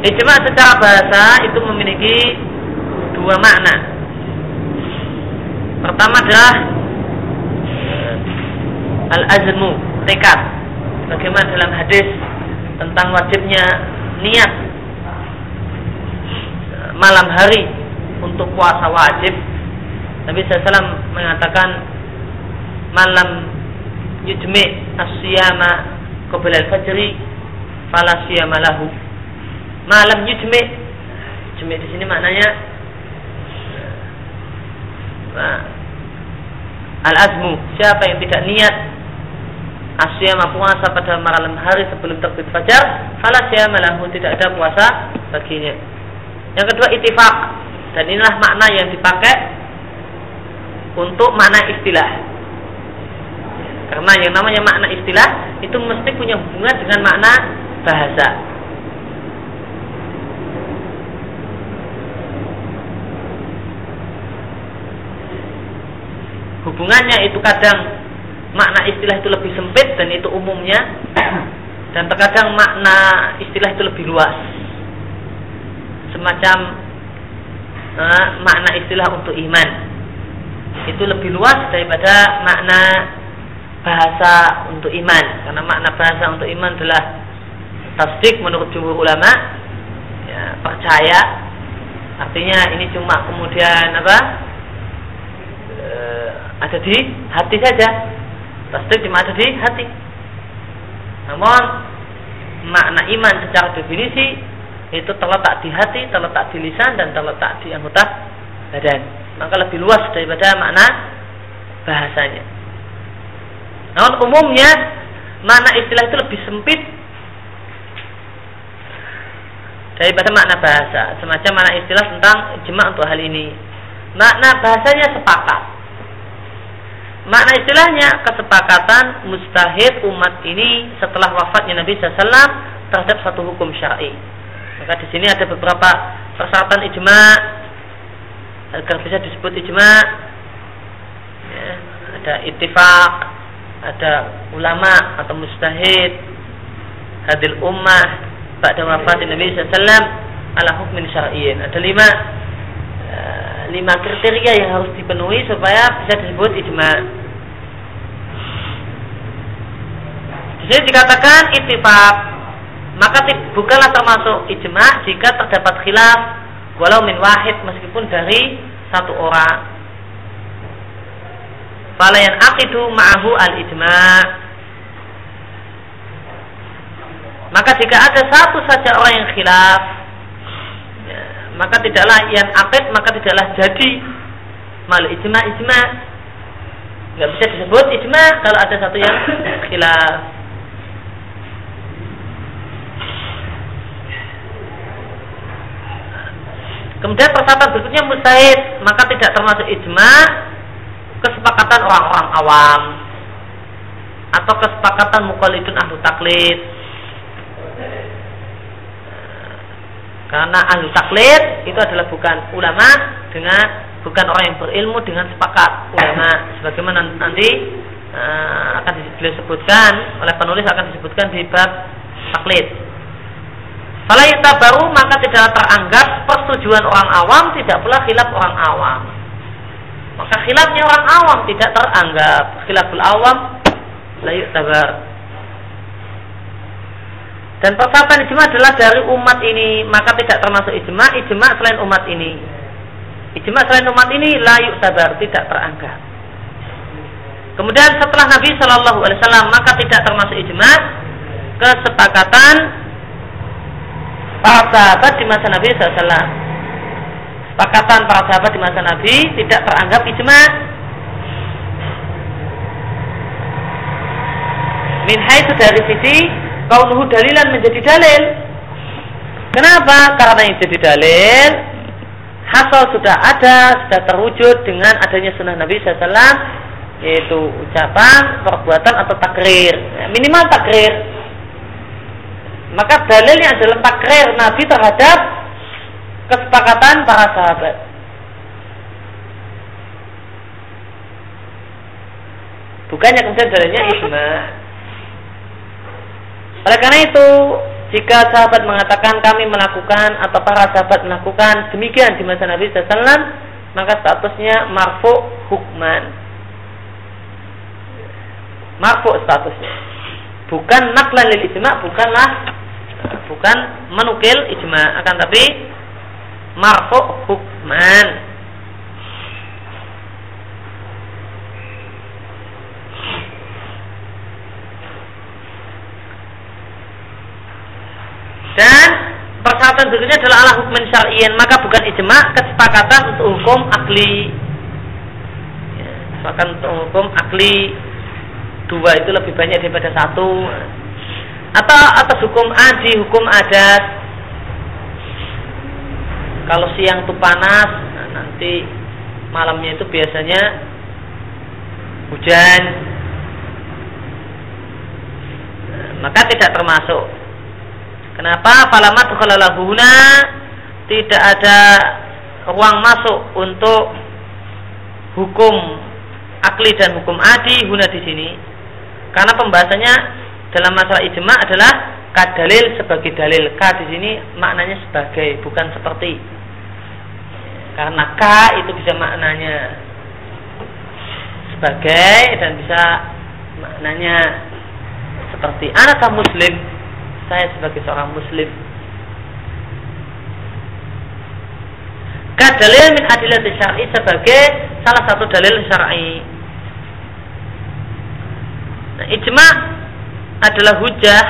Ijma secara bahasa itu memiliki dua makna. Pertama adalah eh, al-azmu, tekad. Bagaimana dalam hadis tentang wajibnya niat eh, malam hari untuk puasa wajib. Nabi SAW mengatakan malam yujmi asyama qabla al-fajri fala siyama lahu malam yujmi yujmi di sini maknanya al azmu siapa yang tidak niat asyama puasa pada malam hari sebelum terbit fajar fala syama lahu tidak ada puasa baginya. Yang kedua itifak dan inilah makna yang dipakai untuk makna istilah. Karena yang namanya makna istilah itu mesti punya hubungan dengan makna bahasa hubungannya itu kadang makna istilah itu lebih sempit dan itu umumnya. Dan terkadang makna istilah itu lebih luas. Semacam uh, makna istilah untuk iman. Itu lebih luas daripada makna bahasa untuk iman. Karena makna bahasa untuk iman adalah tasdik menurut jumhur ulama. Ya, percaya. Artinya ini cuma kemudian apa ada di hati saja Tasdik cuma ada di hati. Namun makna iman secara definisi itu terletak di hati, terletak di lisan dan terletak di anggota badan. Maka lebih luas daripada makna bahasanya. Namun umumnya makna istilah itu lebih sempit daripada makna bahasa. Semacam makna istilah tentang ijma untuk hal ini. Makna bahasanya sepakat. Makna istilahnya kesepakatan mustahid umat ini setelah wafatnya Nabi SAW terhadap satu hukum syar'i. Maka di sini ada beberapa persyaratan ijma agar bisa disebut ijma. Ya, ada ittifaq, ada ulama atau mustahid, hadil ummah, pada wafat Nabi SAW ala hukmin syar'iyyin. Ada lima uh, lima kriteria yang harus dipenuhi supaya bisa disebut ijma. Di sini dikatakan ittifaq, maka bukanlah termasuk ijma jika terdapat khilaf walau min wahid meskipun dari satu orang. Fala yang akidu ma'ahu al-ijma' Maka jika ada satu saja orang yang khilaf, maka tidaklah yang akid maka tidaklah jadi. Mal ijma ijma. Nggak bisa disebut ijma kalau ada satu yang khilaf. Kemudian persyaratan berikutnya mustahid, maka tidak termasuk ijma kesepakatan orang-orang awam atau kesepakatan mukallidun ahlu taklid Karena ahli taklid itu adalah bukan ulama dengan bukan orang yang berilmu dengan sepakat ulama sebagaimana nanti uh, akan disebutkan oleh penulis akan disebutkan di bab taklid. Kalau kita baru maka tidak teranggap persetujuan orang awam tidak pula khilaf orang awam. Maka khilafnya orang awam tidak teranggap khilaful awam layu tabar dan persyaratan ijma adalah dari umat ini, maka tidak termasuk ijma, ijma selain umat ini. Ijma selain umat ini layu sabar, tidak teranggap. Kemudian setelah Nabi Shallallahu Alaihi Wasallam maka tidak termasuk ijma kesepakatan para sahabat di masa Nabi SAW. Sepakatan para sahabat di masa Nabi tidak teranggap ijma. Min itu dari sisi kaunuhu dalilan menjadi dalil. Kenapa? Karena yang jadi dalil hasil sudah ada, sudah terwujud dengan adanya sunnah Nabi SAW yaitu ucapan, perbuatan atau takrir. Ya, minimal takrir. Maka dalilnya adalah takrir Nabi terhadap kesepakatan para sahabat. Bukannya kemudian dalilnya ijma. Oleh karena itu, jika sahabat mengatakan kami melakukan atau para sahabat melakukan demikian di masa Nabi SAW, maka statusnya marfu hukman. Marfu statusnya. Bukan naklan lil ijma, bukanlah bukan menukil ijma, akan tapi marfu hukman. Dan persyaratan berikutnya adalah ala hukum syar'iyyan, maka bukan ijma, kesepakatan untuk hukum akli. Ya, untuk hukum akli dua itu lebih banyak daripada satu. Atau atas hukum adi, hukum adat. Kalau siang itu panas, nah nanti malamnya itu biasanya hujan. Nah, maka tidak termasuk Kenapa? Falamat khalalahuna tidak ada ruang masuk untuk hukum akli dan hukum adi huna di sini. Karena pembahasannya dalam masalah ijma adalah kadalil sebagai dalil. Ka di sini maknanya sebagai, bukan seperti. Karena ka itu bisa maknanya sebagai dan bisa maknanya seperti anakah muslim saya sebagai seorang muslim kadalil min adilat syar'i sebagai salah satu dalil syar'i Nah, ijma adalah hujah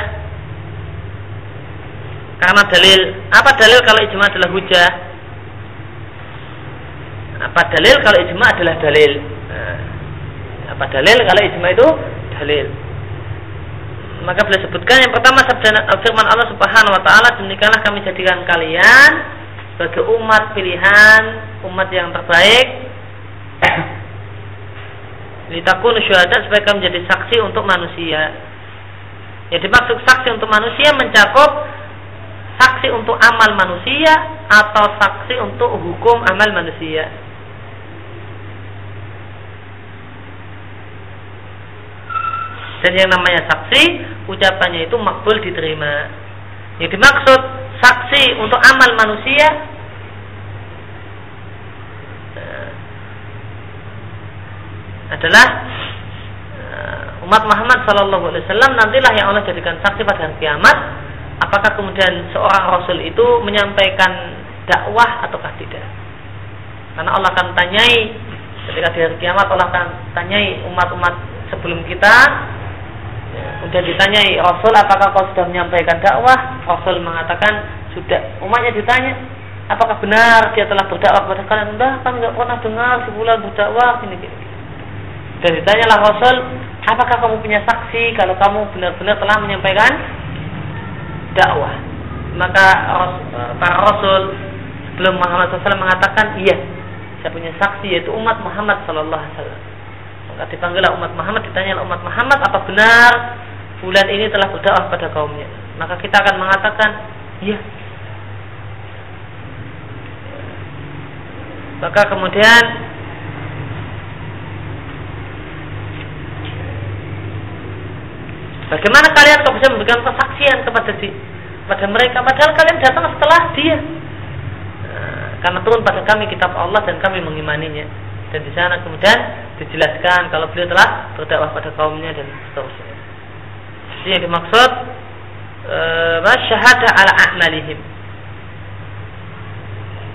karena dalil apa dalil kalau ijma adalah hujah? Apa dalil kalau ijma adalah dalil? Nah, apa dalil kalau ijma itu dalil? Maka boleh sebutkan yang pertama sabda firman Allah Subhanahu wa taala demikianlah kami jadikan kalian sebagai umat pilihan, umat yang terbaik. Litakun syuhada supaya kami menjadi saksi untuk manusia. Yang dimaksud saksi untuk manusia mencakup saksi untuk amal manusia atau saksi untuk hukum amal manusia. Dan yang namanya saksi, ucapannya itu makbul diterima. Yang dimaksud saksi untuk amal manusia eh, adalah eh, umat Muhammad Sallallahu Alaihi Wasallam nantilah yang Allah jadikan saksi pada hari kiamat. Apakah kemudian seorang Rasul itu menyampaikan dakwah ataukah tidak? Karena Allah akan tanyai ketika di hari kiamat Allah akan tanyai umat-umat sebelum kita Kemudian ditanyai Rasul apakah kau sudah menyampaikan dakwah? Rasul mengatakan sudah. Umatnya ditanya apakah benar dia telah berdakwah kepada kalian? Enggak, kami nggak pernah dengar sebulan berdakwah ini gini. Dan ditanyalah Rasul, apakah kamu punya saksi kalau kamu benar-benar telah menyampaikan dakwah? Maka para Rasul sebelum Muhammad SAW mengatakan iya, saya punya saksi yaitu umat Muhammad Sallallahu Alaihi Wasallam. Maka dipanggillah umat Muhammad, ditanya umat Muhammad apa benar bulan ini telah berdakwah pada kaumnya. Maka kita akan mengatakan, iya. Maka kemudian Bagaimana kalian kok bisa memberikan kesaksian kepada di, pada mereka padahal kalian datang setelah dia? Nah, karena turun pada kami kitab Allah dan kami mengimaninya. Dan di sana kemudian dijelaskan kalau beliau telah berdakwah pada kaumnya dan seterusnya. Jadi yang dimaksud uh, syahada ala a'malihim.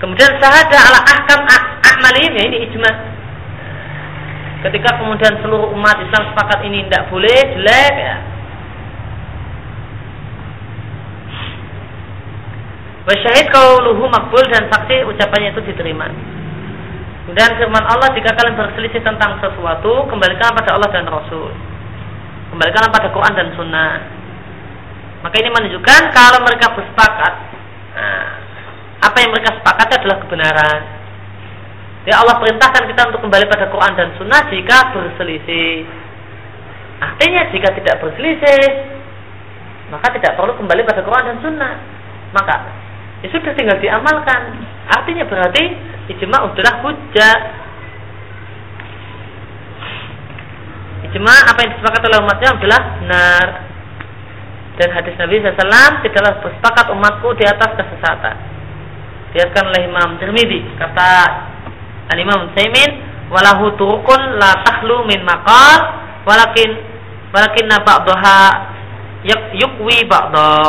Kemudian syahada ala ahkam a'malihim ya ini ijma. Ketika kemudian seluruh umat Islam sepakat ini tidak boleh jelek ya. Wasyahid kauluhu makbul dan saksi ucapannya itu diterima. Kemudian firman Allah jika kalian berselisih tentang sesuatu kembalikan pada Allah dan Rasul. Kembalikanlah pada Quran dan Sunnah. Maka ini menunjukkan kalau mereka bersepakat, nah, apa yang mereka sepakati adalah kebenaran. Ya Allah perintahkan kita untuk kembali pada Quran dan Sunnah jika berselisih. Artinya jika tidak berselisih, maka tidak perlu kembali pada Quran dan Sunnah. Maka ya sudah tinggal diamalkan. Artinya berarti ijma adalah hujah Ijma apa yang disepakati oleh umatnya adalah benar. Dan hadis Nabi SAW tidaklah bersepakat umatku di atas kesesatan. Diatkan oleh Imam Tirmidzi kata Al Imam Saimin walahu turukun la tahlu min maqal walakin walakin ba'daha yukwi ba'da.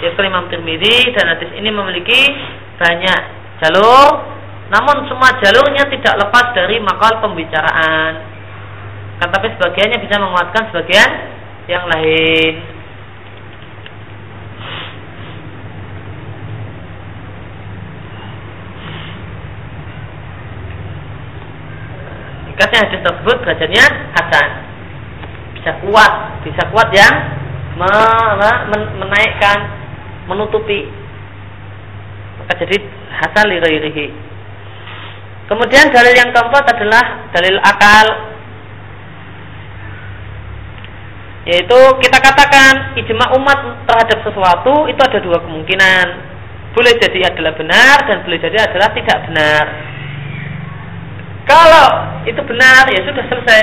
Diatkan Imam Tirmidzi dan hadis ini memiliki banyak jalur? Namun semua jalurnya tidak lepas dari makal pembicaraan. Kan tapi sebagiannya bisa menguatkan sebagian yang lain. Kasih hadis tersebut derajatnya Hasan. Bisa kuat bisa kuat yang menaikkan menutupi maka jadi? Hasan liririhi kemudian dalil yang keempat adalah dalil akal. Yaitu kita katakan ijma umat terhadap sesuatu itu ada dua kemungkinan. Boleh jadi adalah benar dan boleh jadi adalah tidak benar. Kalau itu benar ya sudah selesai.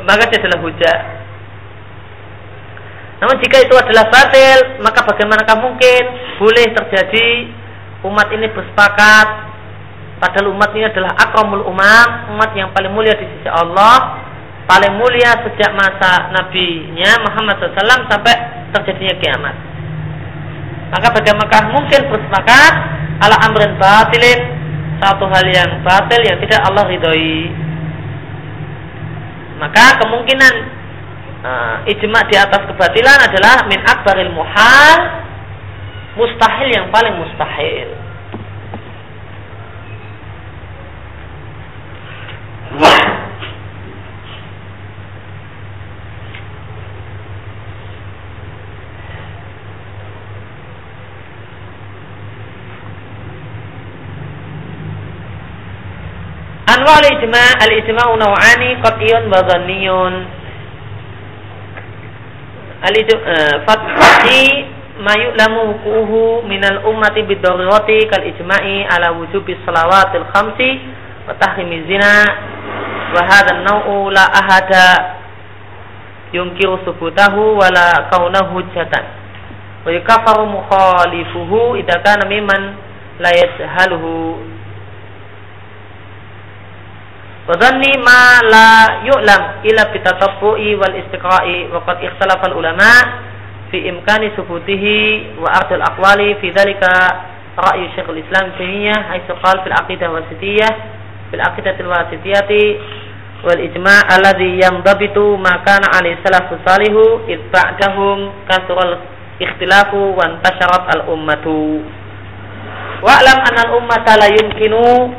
Maka adalah hujah. Namun jika itu adalah batil maka bagaimanakah mungkin boleh terjadi umat ini bersepakat padahal umat ini adalah akramul umam umat yang paling mulia di sisi Allah paling mulia sejak masa nabinya Muhammad SAW sampai terjadinya kiamat. Maka bagaimanakah mungkin bersepakat ala amrin batilin satu hal yang batil yang tidak Allah ridhoi. Maka kemungkinan uh, ijma di atas kebatilan adalah min akbaril muhal mustahil yang paling mustahil. Anwa al-ijma al-ijma naw'ani qat'iyun wa dhanniyun. Al-ijma fathi ma yu'lamu hukuhu minal ummati bidarurati kal ijma'i ala wujubi salawatil khamsi wa tahrimi zina. Wa hadha an-naw'u la ahada yunkiru subutahu wa la kaunahu hujjatan wa yukafaru mukhalifuhu idza kana mimman la yajhaluhu. Wadhanni ma la yu'lam illa bitatabbu'i wal istiqra'i wa qad ikhtalafa ulama fi imkani subutihi wa ardil aqwali fi dhalika ra'yu Syekhul Islam Taimiyah haitsu qala fil aqidah wasitiyah fil aqidatil wasitiyati wal ijma' alladhi yamdabitu ma kana ali salafus salihu id kasral ikhtilafu wa intasharat al ummatu. Wa'lam anna al ummata la yumkinu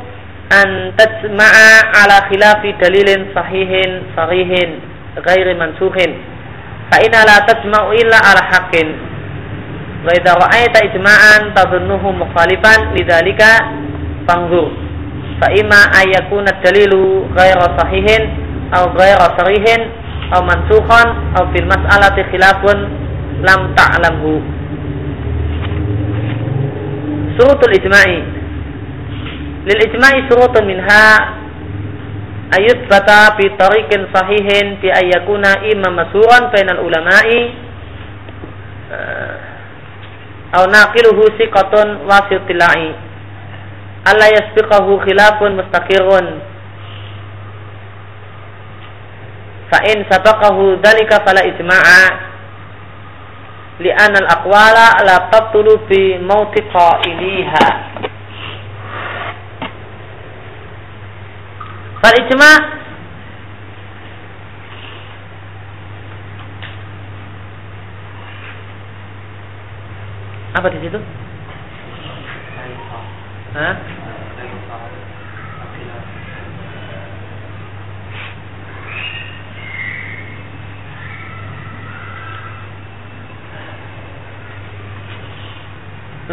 an tajma'a ala khilafi dalilin sahihin sarihin ghairi mansuhin fa inna la tajma'u illa ala haqqin. Wa idza ra'aita ijma'an tadhunnuhu mukhalifan lidzalika fanzur. Fa imma ayakuna dalilu ghaira sahihin aw ghaira sarihin aw mansukhan aw fil mas'alati khilafun lam ta'lamhu surutul ijma'i. Lil ijma'i surutun minha ayat bata bi tariqin sahihin bi ayyakuna imam masuran bainal ulama'i. Aw naqiluhu siqatun wasitila'i alla yasbiqahu khilafun mustaqirun fa in sabaqahu dalika fala ijma'a. Li'anna al-aqwala la tabtulu bi mauti qailiha Fal ijma apa di situ? Hah?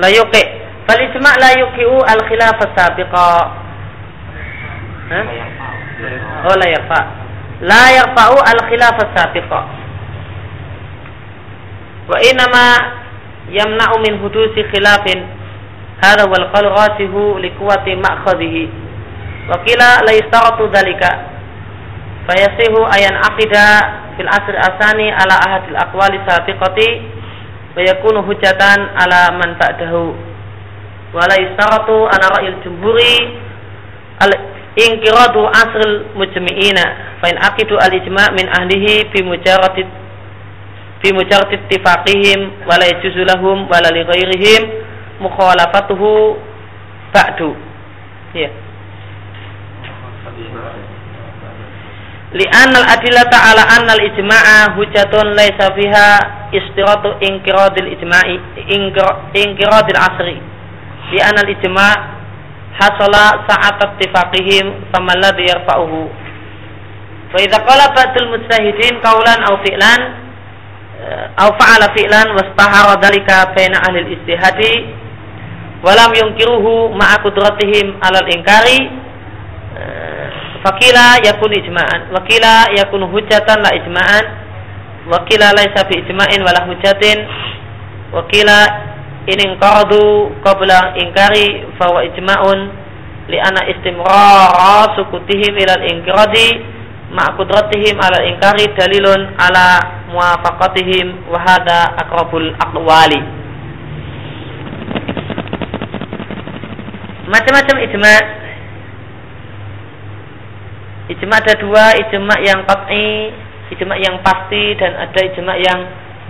La yuqi. Fal ijma la yuqi'u al khilaf as-sabiqa. Hah? Oh la yarfa. La yarfa'u al khilaf as-sabiqa. Wa inama yamna'u min hudusi khilafin hadha wal qawl rasihu li quwwati ma'khadhihi. Wa qila la yastaratu dhalika. Fayasihu ayan aqida fil asr asani ala ahadil aqwali sabiqati wa yakunu hujjatan ala man ba'dahu. Wa la yastaratu ana ra'yil jumhuri al inkiradu asrul mujmi'ina fa in aqidu al ijma' min ahlihi fi mujarrad fi mujarrad ittifaqihim wa la yajuzu lahum wa la li ghairihim mukhalafatuhu ba'du. Ya. Li'anna al-adillata ala anna al-ijma'a hujjatun laysa fiha istiratu inkiradil ijma'i inkiradil asri. Li'anna al-ijma' hasala sa'at ittifaqihim faman ladhi yarfa'uhu. Wa idza qala ba'dul mujtahidin qawlan aw fi'lan aw fa'ala fi'lan wastahara dalika baina ahli al-ijtihadi wa lam yunkiruhu ma'a qudratihim 'ala al-inkari fakila yakun ijma'an wakila yakun hujjatan la ijma'an wakila laisa bi ijma'in wala hujjatin wakila in qaradu qabla inkari fa wa ijma'un li anna istimrara sukutihim ila al-inqiradi ma qudratihim ala inkari dalilun ala muwafaqatihim wa hada aqrabul macam-macam ijma' ijma' ada dua ijma' yang qat'i ijma' yang pasti dan ada ijma' yang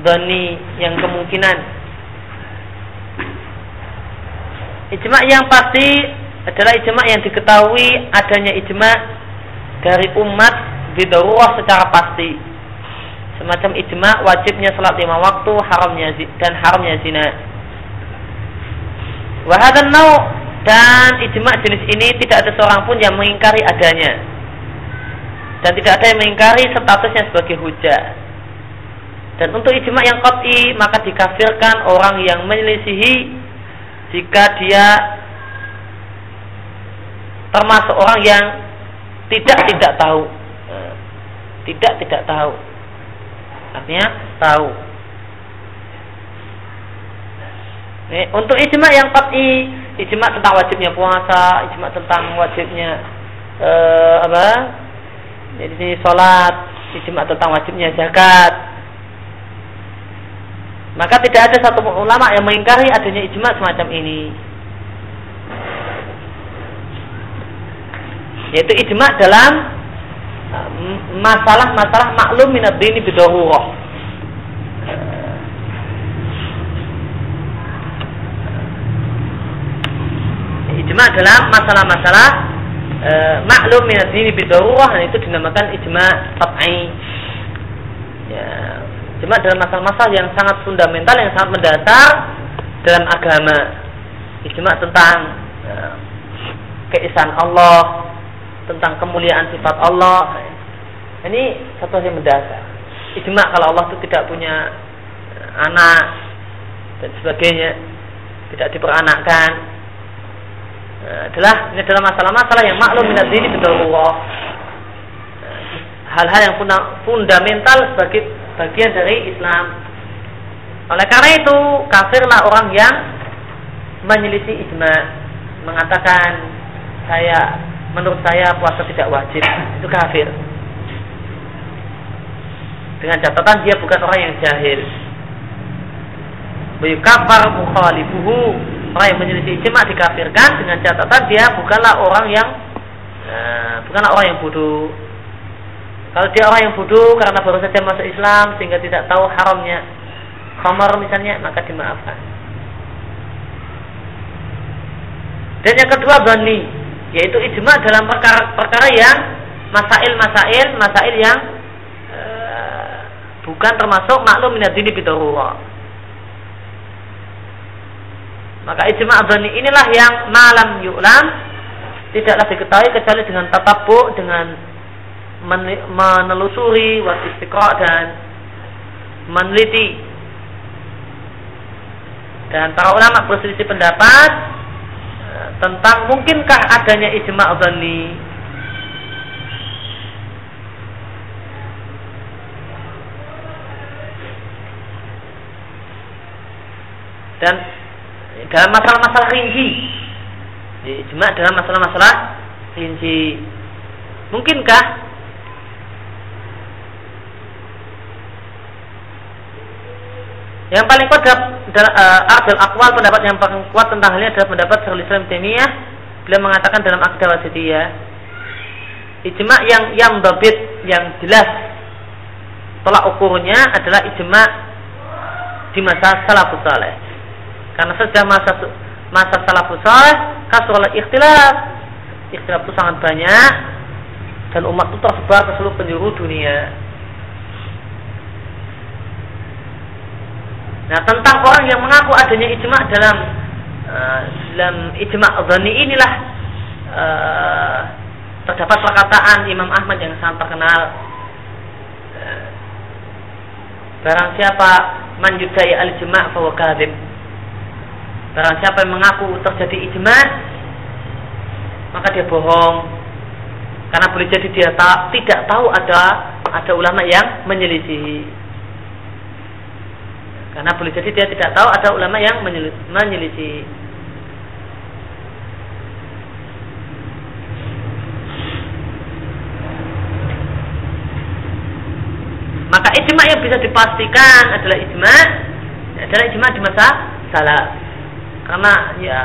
dhani yang kemungkinan Ijma' yang pasti adalah ijma' yang diketahui adanya ijma' dari umat bidarurah secara pasti. semacam ijma wajibnya salat lima waktu haramnya dan haramnya zina. Wahadan nau dan ijma jenis ini tidak ada seorang pun yang mengingkari adanya. Dan tidak ada yang mengingkari statusnya sebagai hujah. Dan untuk ijma yang qat'i maka dikafirkan orang yang menyelisihi jika dia termasuk orang yang tidak tidak tahu. Tidak tidak tahu. Artinya tahu. Nih, untuk ijma yang qat'i ijma tentang wajibnya puasa ijma tentang wajibnya eh, apa? Jadi sini sholat ijma tentang wajibnya zakat maka tidak ada satu ulama yang mengingkari adanya ijma semacam ini yaitu ijma dalam masalah-masalah maklum minat dini bidarurah. Ijma dalam masalah-masalah e, maklum minat dini bidarurah dan itu dinamakan ijma tab'i. Ya, ijma dalam masalah-masalah yang sangat fundamental yang sangat mendasar dalam agama. Ijma tentang e, keisan Allah, tentang kemuliaan sifat Allah. Ini satu yang mendasar. Ijma kalau Allah itu tidak punya eh, anak dan sebagainya, tidak diperanakkan. Eh, adalah ini adalah masalah-masalah yang maklum minat dini betul Allah. Eh, hal-hal yang fundamental sebagai bagian dari Islam. Oleh karena itu, kafirlah orang yang menyelisih ijma, mengatakan saya menurut saya puasa tidak wajib itu kafir. Dengan catatan dia bukan orang yang jahil. Kafar mukhalifuhu orang yang menyelisih ijma dikafirkan dengan catatan dia bukanlah orang yang uh, bukanlah orang yang bodoh kalau dia orang yang bodoh karena baru saja masuk Islam sehingga tidak tahu haramnya khamar misalnya maka dimaafkan. Dan yang kedua bani yaitu ijma dalam perkara-perkara yang masail-masail masail yang e, bukan termasuk maklum minat dini bidarurah. Maka ijma abani inilah yang malam yu'lam tidaklah diketahui kecuali dengan tatabu dengan menelusuri wasistiqa dan meneliti. Dan para ulama berselisih pendapat tentang mungkinkah adanya ijma' dhanni. Dan dalam masalah-masalah rinci ijma dalam masalah-masalah rinci. Mungkinkah Yang paling kuat adalah uh, Ardal Akwal pendapat yang paling kuat tentang hal ini adalah pendapat Syaikhul Islam Taimiyah. Beliau mengatakan dalam akidah wasitiyah ijma yang yang dobit yang jelas tolak ukurnya adalah ijma di masa salafus saleh. Karena sejak masa masa salafus saleh kasul ikhtilaf ikhtilaf itu sangat banyak dan umat itu tersebar ke seluruh penjuru dunia Nah tentang orang yang mengaku adanya ijma dalam uh, dalam ijma dhani inilah uh, terdapat perkataan Imam Ahmad yang sangat terkenal. Uh, barang siapa manjudai al-ijma' bahwa kadhib. Barang siapa yang mengaku terjadi ijma maka dia bohong. Karena boleh jadi dia tak, tidak tahu ada ada ulama yang menyelisihi karena boleh jadi dia tidak tahu ada ulama yang menyelisih. Maka ijma yang bisa dipastikan adalah ijma adalah ijma di masa salah. Karena ya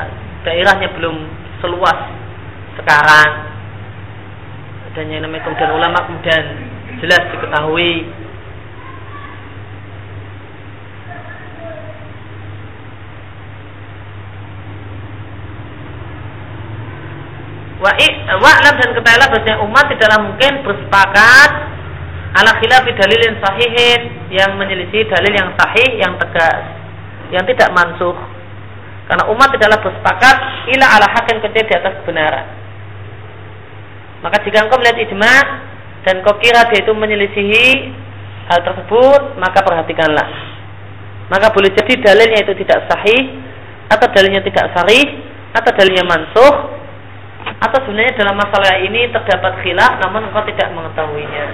daerahnya belum seluas sekarang. Dan yang namanya kemudian ulama kemudian jelas diketahui Wa'lam dan ketahuilah bahwa umat tidaklah mungkin bersepakat ala khilafi dalilin sahihin yang menyelisih dalil yang sahih yang tegas yang tidak mansuh. Karena umat tidaklah bersepakat ila ala hakin kecil di atas kebenaran. Maka jika engkau melihat ijma dan kau kira dia itu menyelisihi hal tersebut maka perhatikanlah. Maka boleh jadi dalilnya itu tidak sahih atau dalilnya tidak sahih atau dalilnya mansuh atau sebenarnya dalam masalah ini terdapat khilaf namun engkau tidak mengetahuinya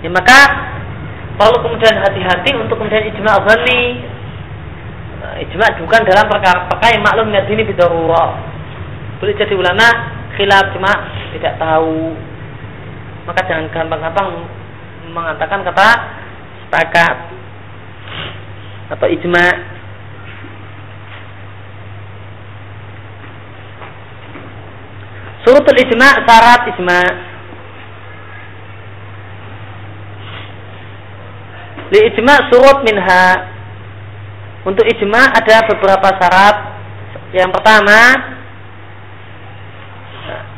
Ya maka perlu kemudian hati-hati untuk kemudian ijma dhani. Ijma bukan dalam perkara-perkara yang maklum ini bidarurah. Boleh jadi ulama khilaf cuma tidak tahu. Maka jangan gampang-gampang mengatakan kata sepakat atau ijma. Surutul ijma syarat ijma. Li ijma surut minha. Untuk ijma ada beberapa syarat. Yang pertama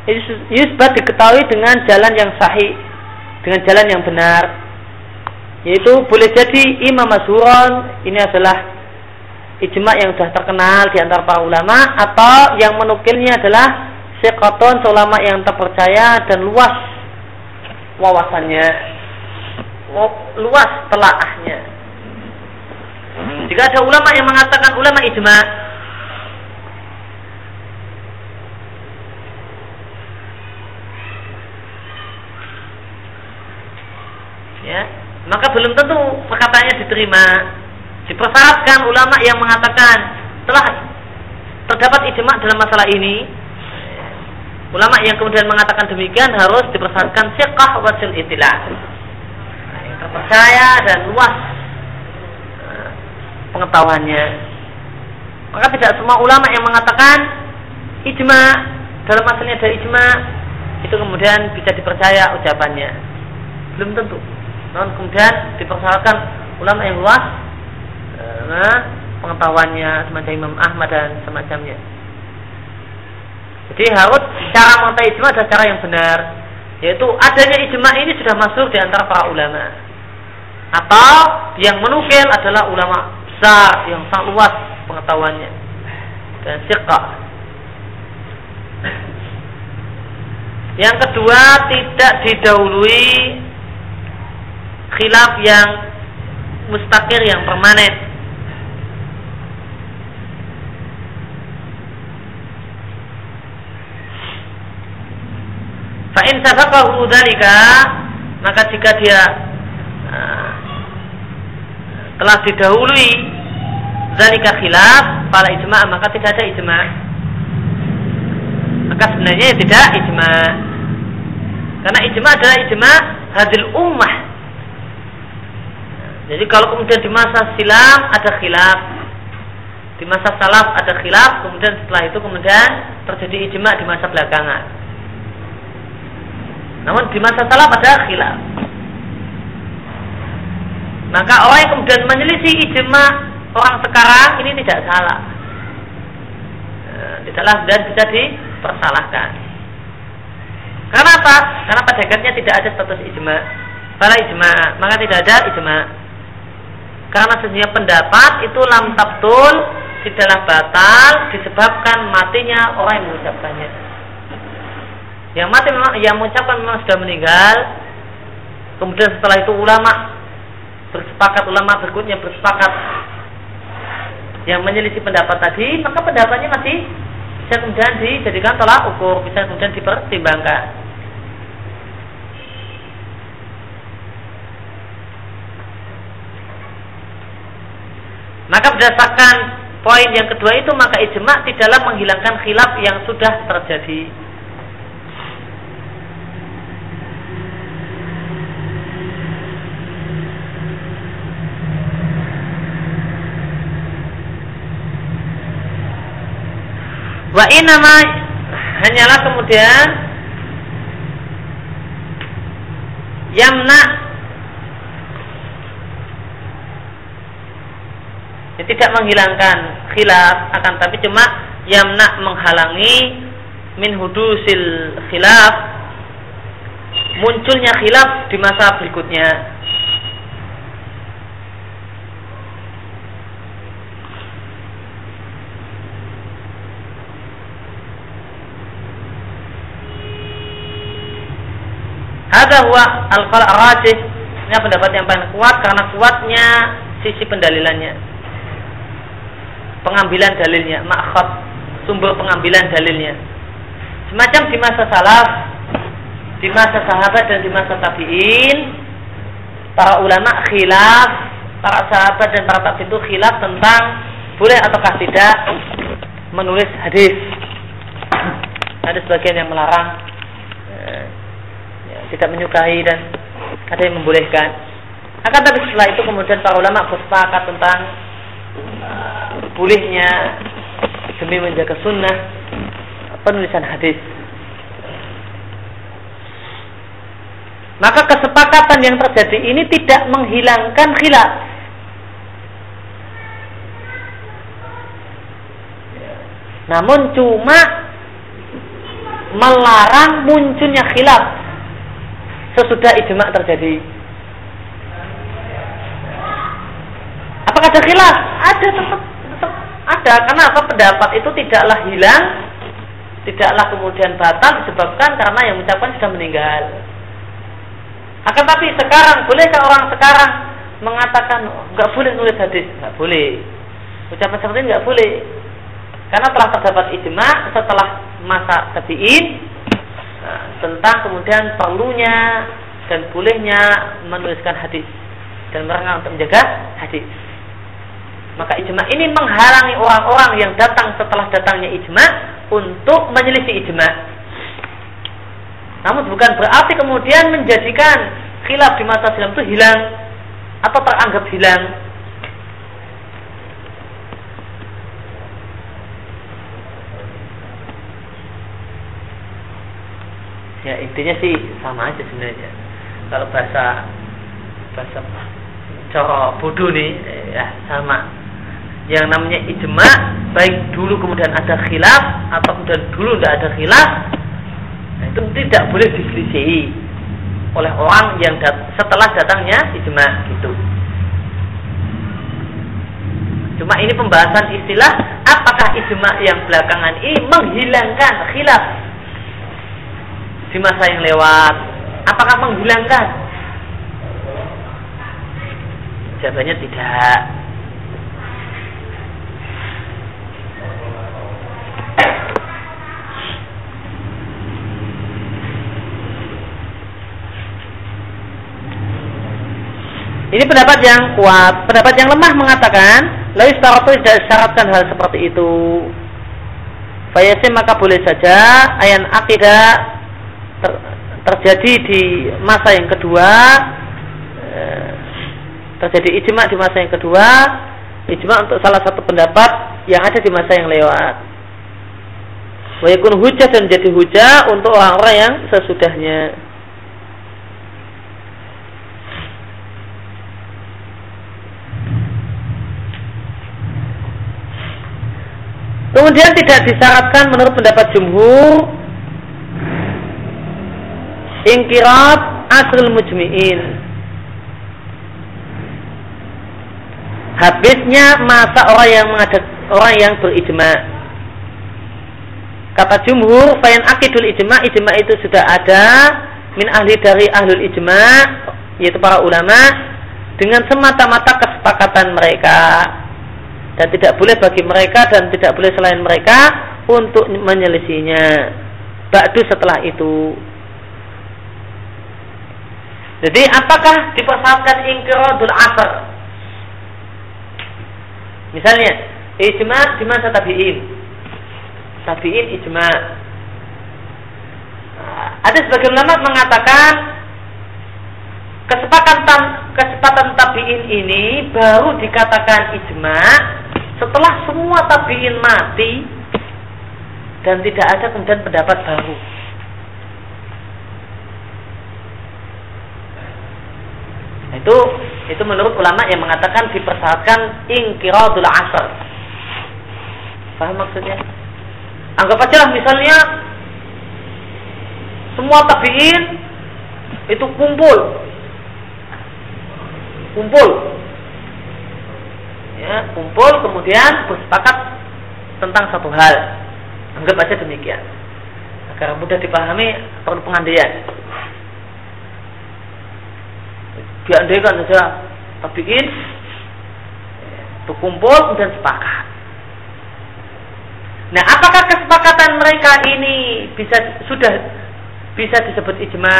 Yusbat diketahui dengan jalan yang sahih Dengan jalan yang benar. Yaitu boleh jadi imam masyhuron ini adalah ijma yang sudah terkenal di antara para ulama atau yang menukilnya adalah sekoton ulama yang terpercaya dan luas wawasannya. Luas telaahnya. Jika ada ulama yang mengatakan ulama ijma ya maka belum tentu perkataannya diterima. Dipersyaratkan ulama yang mengatakan telah terdapat ijma dalam masalah ini. Ulama yang kemudian mengatakan demikian harus dipersyaratkan siqah wasil itilah. Yang terpercaya dan luas eh, pengetahuannya. Maka tidak semua ulama yang mengatakan ijma dalam masalahnya ada ijma itu kemudian bisa dipercaya ucapannya. Belum tentu. Namun kemudian dipersyaratkan ulama yang luas nah, pengetahuannya semacam Imam Ahmad dan semacamnya. Jadi harus cara mengetahui ijma adalah cara yang benar, yaitu adanya ijma ini sudah masuk di antara para ulama. Atau yang menukil adalah ulama besar yang sangat luas pengetahuannya dan siqah. Yang kedua tidak didahului khilaf yang mustakir yang permanen. Fa'in sabaqahu dzalika maka jika dia uh, telah didahului zalika khilaf pada ijma maka tidak ada ijma. Maka sebenarnya tidak ijma. Karena ijma adalah ijma hadil ummah jadi kalau kemudian di masa silam ada khilaf, di masa salaf ada khilaf, kemudian setelah itu kemudian terjadi ijma di masa belakangan. Namun di masa salaf ada khilaf. Maka orang yang kemudian menyelisih ijma orang sekarang ini tidak salah. Eh, tidaklah dan bisa dipersalahkan. Karena apa? Karena pada akhirnya tidak ada status ijma. Para ijma, maka tidak ada ijma. Karena sesungguhnya pendapat itu lam tabtul tidaklah batal disebabkan matinya orang yang mengucapkannya. Yang mati memang yang mengucapkan memang sudah meninggal. Kemudian setelah itu ulama bersepakat ulama berikutnya bersepakat yang menyelisih pendapat tadi, maka pendapatnya masih bisa kemudian dijadikan tolak ukur, bisa kemudian dipertimbangkan. Maka berdasarkan poin yang kedua itu maka ijma tidaklah menghilangkan khilaf yang sudah terjadi. Wa inama hanyalah kemudian yamna Jadi tidak menghilangkan khilaf akan tapi cuma yamna menghalangi min hudusil khilaf munculnya khilaf di masa berikutnya Hada huwa al-qal rajih. Ini pendapat yang paling kuat karena kuatnya sisi pendalilannya. Pengambilan dalilnya, makhot sumber pengambilan dalilnya. Semacam di masa salaf, di masa sahabat dan di masa tabi'in, para ulama khilaf, para sahabat dan para tabi'in itu khilaf tentang boleh ataukah tidak menulis hadis. Ada sebagian yang melarang eh, tidak menyukai dan ada yang membolehkan. Akan tapi setelah itu kemudian para ulama bersepakat tentang bolehnya demi menjaga sunnah penulisan hadis. Maka kesepakatan yang terjadi ini tidak menghilangkan khilaf. Namun cuma melarang munculnya khilaf sesudah ijma terjadi. Apakah ada khilaf? Ada tetap, ada. Karena apa? Pendapat itu tidaklah hilang, tidaklah kemudian batal disebabkan karena yang mengucapkan sudah meninggal. Akan tapi sekarang bolehkah orang sekarang mengatakan nggak boleh nulis hadis? Nggak boleh. Ucapan seperti ini nggak boleh. Karena telah terdapat ijma setelah masa tabiin Nah, tentang kemudian perlunya dan bolehnya menuliskan hadis dan mereka untuk menjaga hadis. Maka ijma ini menghalangi orang-orang yang datang setelah datangnya ijma untuk menyelisih ijma. Namun bukan berarti kemudian menjadikan khilaf di masa silam itu hilang atau teranggap hilang. Ya intinya sih sama aja sebenarnya. Kalau bahasa bahasa cara bodoh nih ya sama yang namanya ijma baik dulu kemudian ada khilaf atau kemudian dulu tidak ada khilaf nah, itu tidak boleh diselisihi oleh orang yang dat setelah datangnya ijma gitu cuma ini pembahasan istilah apakah ijma yang belakangan ini menghilangkan khilaf di masa yang lewat? Apakah menghilangkan? Jawabannya tidak. Ini pendapat yang kuat. Pendapat yang lemah mengatakan, Lais taratu tidak syaratkan hal seperti itu. Fayasim maka boleh saja ayan akidah ter, terjadi di masa yang kedua eh, terjadi ijma di masa yang kedua ijma untuk salah satu pendapat yang ada di masa yang lewat wayakun hujah dan jadi hujah untuk orang-orang yang sesudahnya Kemudian tidak disyaratkan menurut pendapat jumhur ingkirat asrul mujmi'in. Habisnya masa orang yang mengadat orang yang berijma. Kata jumhur fayan akidul ijma ijma itu sudah ada min ahli dari ahlul ijma yaitu para ulama dengan semata-mata kesepakatan mereka dan tidak boleh bagi mereka dan tidak boleh selain mereka untuk menyelisihinya ba'du setelah itu jadi apakah dipersyaratkan ingkiradul asar? Misalnya, ijma di masa tabi'in. Tabi'in ijma. Ada sebagian ulama mengatakan kesepakatan kesepakatan tabi'in ini baru dikatakan ijma setelah semua tabi'in mati dan tidak ada kemudian pendapat baru. itu Itu menurut ulama yang mengatakan dipersyaratkan ingkiradul asr. Paham maksudnya? Anggap aja lah misalnya semua tabiin itu kumpul. Kumpul. Ya, kumpul kemudian bersepakat tentang satu hal. Anggap aja demikian. Agar mudah dipahami perlu pengandaian. Diandaikan saja tabiin berkumpul kemudian sepakat. Nah, apakah kesepakatan mereka ini bisa sudah bisa disebut ijma?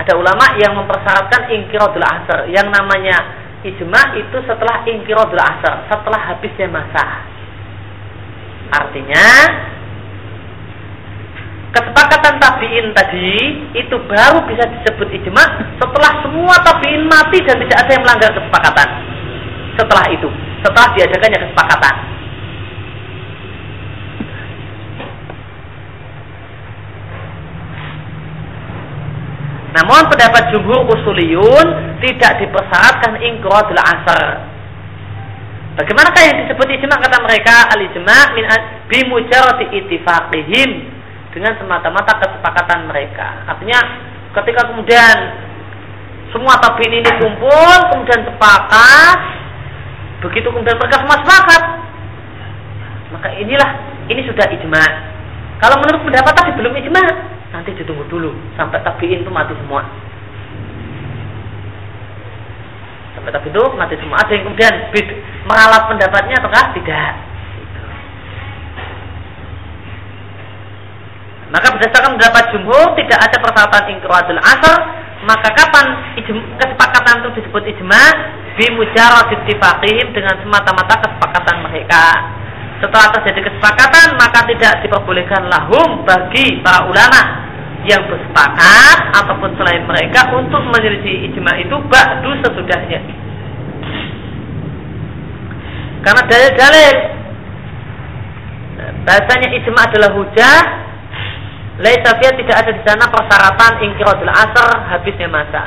Ada ulama yang mempersyaratkan ingkiradul asr. Yang namanya ijma itu setelah ingkiradul asr, setelah habisnya masa. Artinya kesepakatan tabiin tadi itu baru bisa disebut ijma setelah semua tabiin mati dan tidak ada yang melanggar kesepakatan. Setelah itu, setelah diadakannya kesepakatan. Namun pendapat jumhur usuliyun tidak dipersyaratkan ingqradul asar. Bagaimanakah yang disebut ijma kata mereka al-ijma min bimujarati ittifaqihim dengan semata-mata kesepakatan mereka. Artinya ketika kemudian semua tabiin ini kumpul kemudian sepakat begitu kemudian mereka semua sepakat maka inilah ini sudah ijma. Kalau menurut pendapat tadi belum ijma, Nanti ditunggu dulu sampai tabiin itu mati semua. Sampai tabiin itu mati semua. Ada yang kemudian pendapatnya ataukah tidak? Maka berdasarkan pendapat jumhur tidak ada persyaratan ingkradul asar maka kapan kesepakatan itu disebut ijma bimujarad ittifaqihim dengan semata-mata kesepakatan mereka setelah terjadi kesepakatan maka tidak diperbolehkan lahum bagi para ulama yang bersepakat ataupun selain mereka untuk menyelisih ijma itu ba'du sesudahnya. Karena dalil-dalil bahasanya ijma adalah hujah Laisa tidak ada di sana persyaratan ingkiradul asar habisnya masa.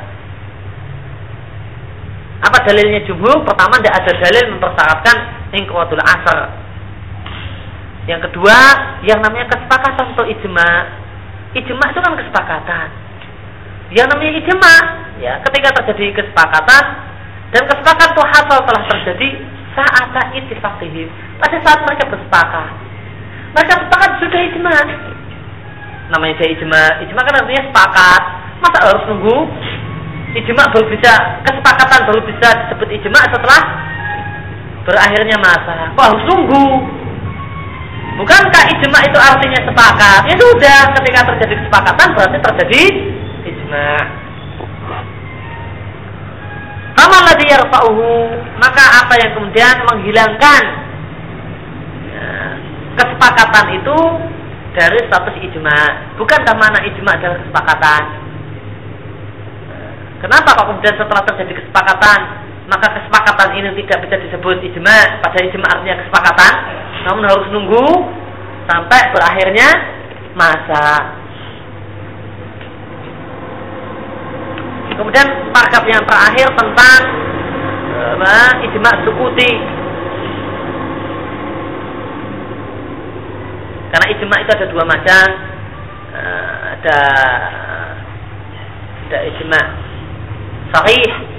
Apa dalilnya jumhur? Pertama tidak ada dalil mempersyaratkan ingkiradul asar yang kedua, yang namanya kesepakatan atau ijma. Ijma itu kan kesepakatan. Yang namanya ijma, ya, ketika terjadi kesepakatan dan kesepakatan itu hasil telah terjadi saat ittifaqihim. Pada saat mereka bersepakat. Mereka sepakat sudah ijma. Namanya dia ijma. Ijma kan artinya sepakat. Masa harus nunggu ijma baru bisa kesepakatan baru bisa disebut ijma setelah berakhirnya masa. Kok harus nunggu? Bukankah ijma itu artinya sepakat? Ya sudah, ketika terjadi kesepakatan berarti terjadi ijma. Kama ladhi yarfa'uhu Maka apa yang kemudian menghilangkan ya, Kesepakatan itu Dari status ijma Bukankah mana ijma adalah kesepakatan Kenapa kok kemudian setelah terjadi kesepakatan Maka kesepakatan ini tidak bisa disebut ijma Pada ijma artinya kesepakatan namun harus nunggu sampai berakhirnya masa. Kemudian paragraf yang terakhir tentang apa, ijma sukuti. Karena ijma itu ada dua macam. Eh, ada ada ijma sahih.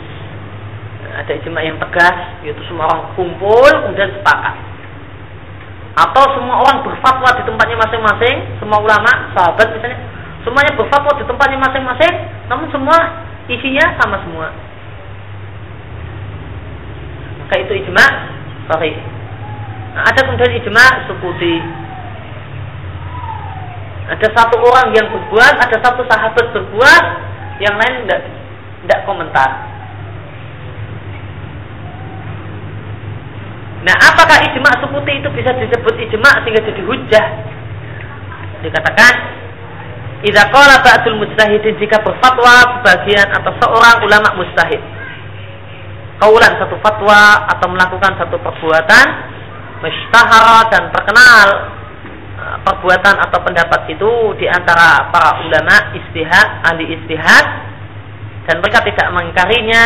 Ada ijma yang tegas, yaitu semua orang kumpul kemudian sepakat atau semua orang berfatwa di tempatnya masing-masing, semua ulama, sahabat misalnya, semuanya berfatwa di tempatnya masing-masing, namun semua isinya sama semua. Maka itu ijma sahih. Nah, ada kemudian ijma sukuti. Ada satu orang yang berbuat, ada satu sahabat berbuat, yang lain tidak tidak komentar. Nah, apakah ijma sukuti itu bisa disebut ijma sehingga jadi hujah? Dikatakan, Idza qala ba'dul mujtahidin jika berfatwa sebagian atau seorang ulama mustahid. Kaulan satu fatwa atau melakukan satu perbuatan mustahara dan terkenal eh, perbuatan atau pendapat itu di antara para ulama istihad, ahli istihad dan mereka tidak mengingkarinya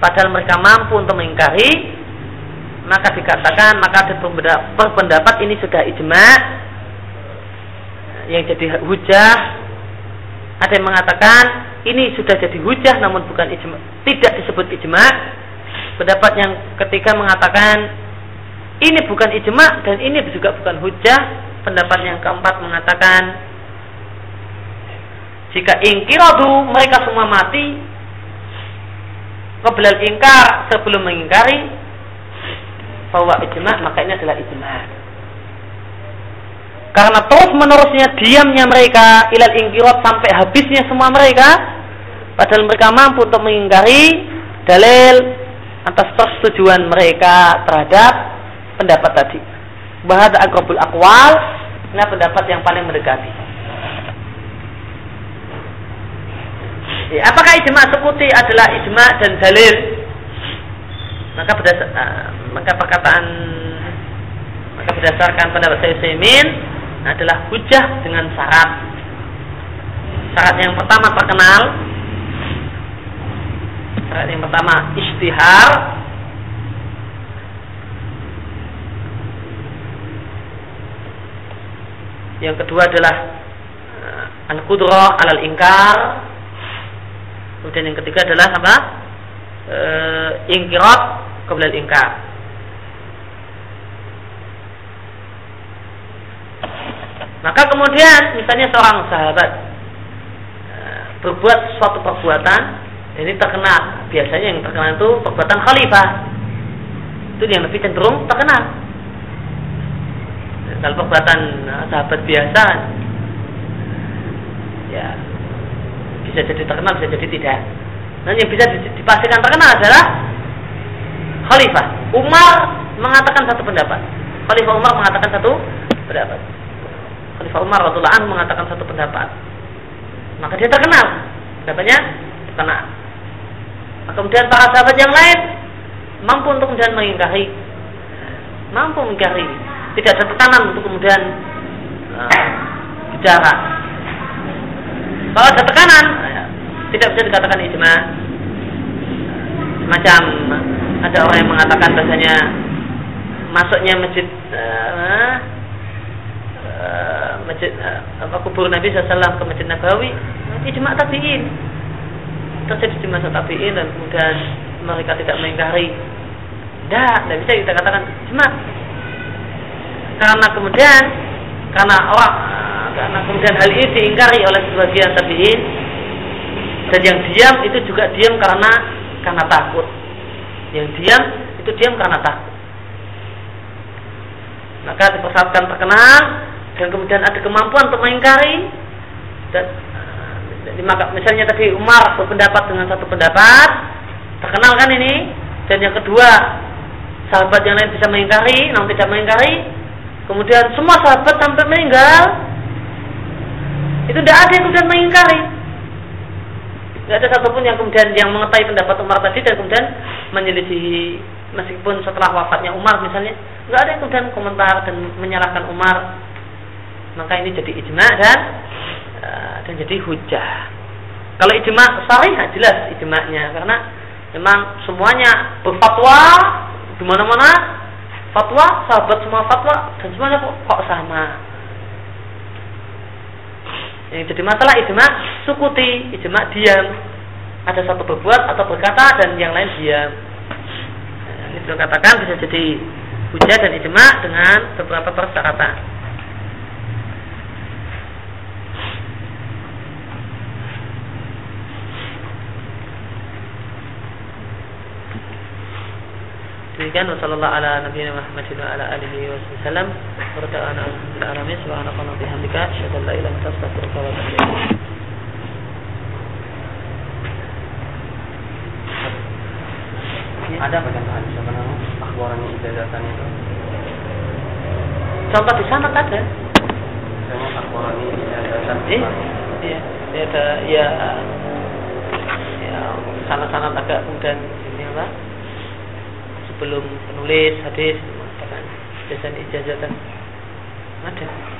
padahal mereka mampu untuk mengingkari maka dikatakan maka ada berpendapat ini sudah ijma yang jadi hujah. Ada yang mengatakan ini sudah jadi hujah namun bukan ijma tidak disebut ijma. Pendapat yang ketiga mengatakan ini bukan ijma dan ini juga bukan hujah. Pendapat yang keempat mengatakan jika ingkiradu mereka semua mati. Qoblal ingkar sebelum mengingkari bahwa ijma maka ini adalah ijma. Karena terus menerusnya diamnya mereka ilal ingkirat sampai habisnya semua mereka padahal mereka mampu untuk mengingkari dalil atas persetujuan mereka terhadap pendapat tadi. Bahada agrabul akwal ini pendapat yang paling mendekati. Ya, apakah ijma sekuti adalah ijma dan dalil? Maka berdasar, uh, maka perkataan maka berdasarkan pendapat Semin adalah hujah dengan syarat. Syarat yang pertama terkenal. Syarat yang pertama istihar. Yang kedua adalah uh, al-qudrah alal ingkar. Kemudian yang ketiga adalah apa? E, ingkirat kemudian ingkar. Maka kemudian misalnya seorang sahabat e, berbuat suatu perbuatan ini terkenal. Biasanya yang terkenal itu perbuatan khalifah. Itu yang lebih cenderung terkenal. Kalau perbuatan e, sahabat biasa ya bisa jadi terkenal bisa jadi tidak. Dan yang bisa dipastikan terkenal adalah Khalifah. Umar mengatakan satu pendapat. Khalifah Umar mengatakan satu pendapat Khalifah Umar Rasulullah Anhu mengatakan satu pendapat. Maka dia terkenal. Pendapatnya terkenal kemudian para sahabat yang lain mampu untuk kemudian mengingkari mampu mengingkari tidak ada tekanan untuk kemudian uh, bicara. Kalau ada tekanan, tidak bisa dikatakan ijma. Macam ada orang yang mengatakan bahasanya masuknya masjid uh, masjid uh, kubur Nabi SAW ke masjid Nabawi ijma tabiin. Terjadi di masa tabiin dan kemudian mereka tidak mengingkari. Tidak, tidak bisa kita katakan ijma karena kemudian karena orang karena kemudian hal ini diingkari oleh sebagian tabiin. Dan yang diam itu juga diam karena karena takut. Yang diam itu diam karena takut. Maka dipersyaratkan terkenal dan kemudian ada kemampuan untuk mengingkari. Dan misalnya tadi Umar berpendapat dengan satu pendapat. Terkenal kan ini? Dan yang kedua sahabat yang lain bisa mengingkari namun tidak mengingkari. Kemudian semua sahabat sampai meninggal. Itu tidak ada yang kemudian mengingkari. Tidak ada satupun yang kemudian yang mengetahui pendapat Umar tadi dan kemudian menyelisihi meskipun setelah wafatnya Umar misalnya nggak ada yang kemudian komentar dan menyalahkan Umar maka ini jadi ijma dan uh, dan jadi hujah kalau ijma sahih jelas ijma'nya karena memang semuanya berfatwa di mana-mana fatwa sahabat semua fatwa dan semuanya kok, kok sama yang jadi masalah ijma sukuti, ijma diam. Ada satu berbuat atau berkata dan yang lain diam. Nah, ini beliau katakan bisa jadi hujah dan ijma dengan beberapa persyaratan. Demikian. Wasallallahu ala nabiyina Muhammadin wa ala alihi wasallam wa ta'ala alamin. Subhanallahi wa bihamdika asyhadu an la ilaha illa anta astaghfiruka wa atubu ilaik. Ada perkataan siapa nama akhbaran ijazatan itu? Contoh di sana ada misalnya eh, iya. Ya ada ya ya sana-sana agak kemudian ini apa sebelum penulis hadis mengatakan ijazah ijazatan ada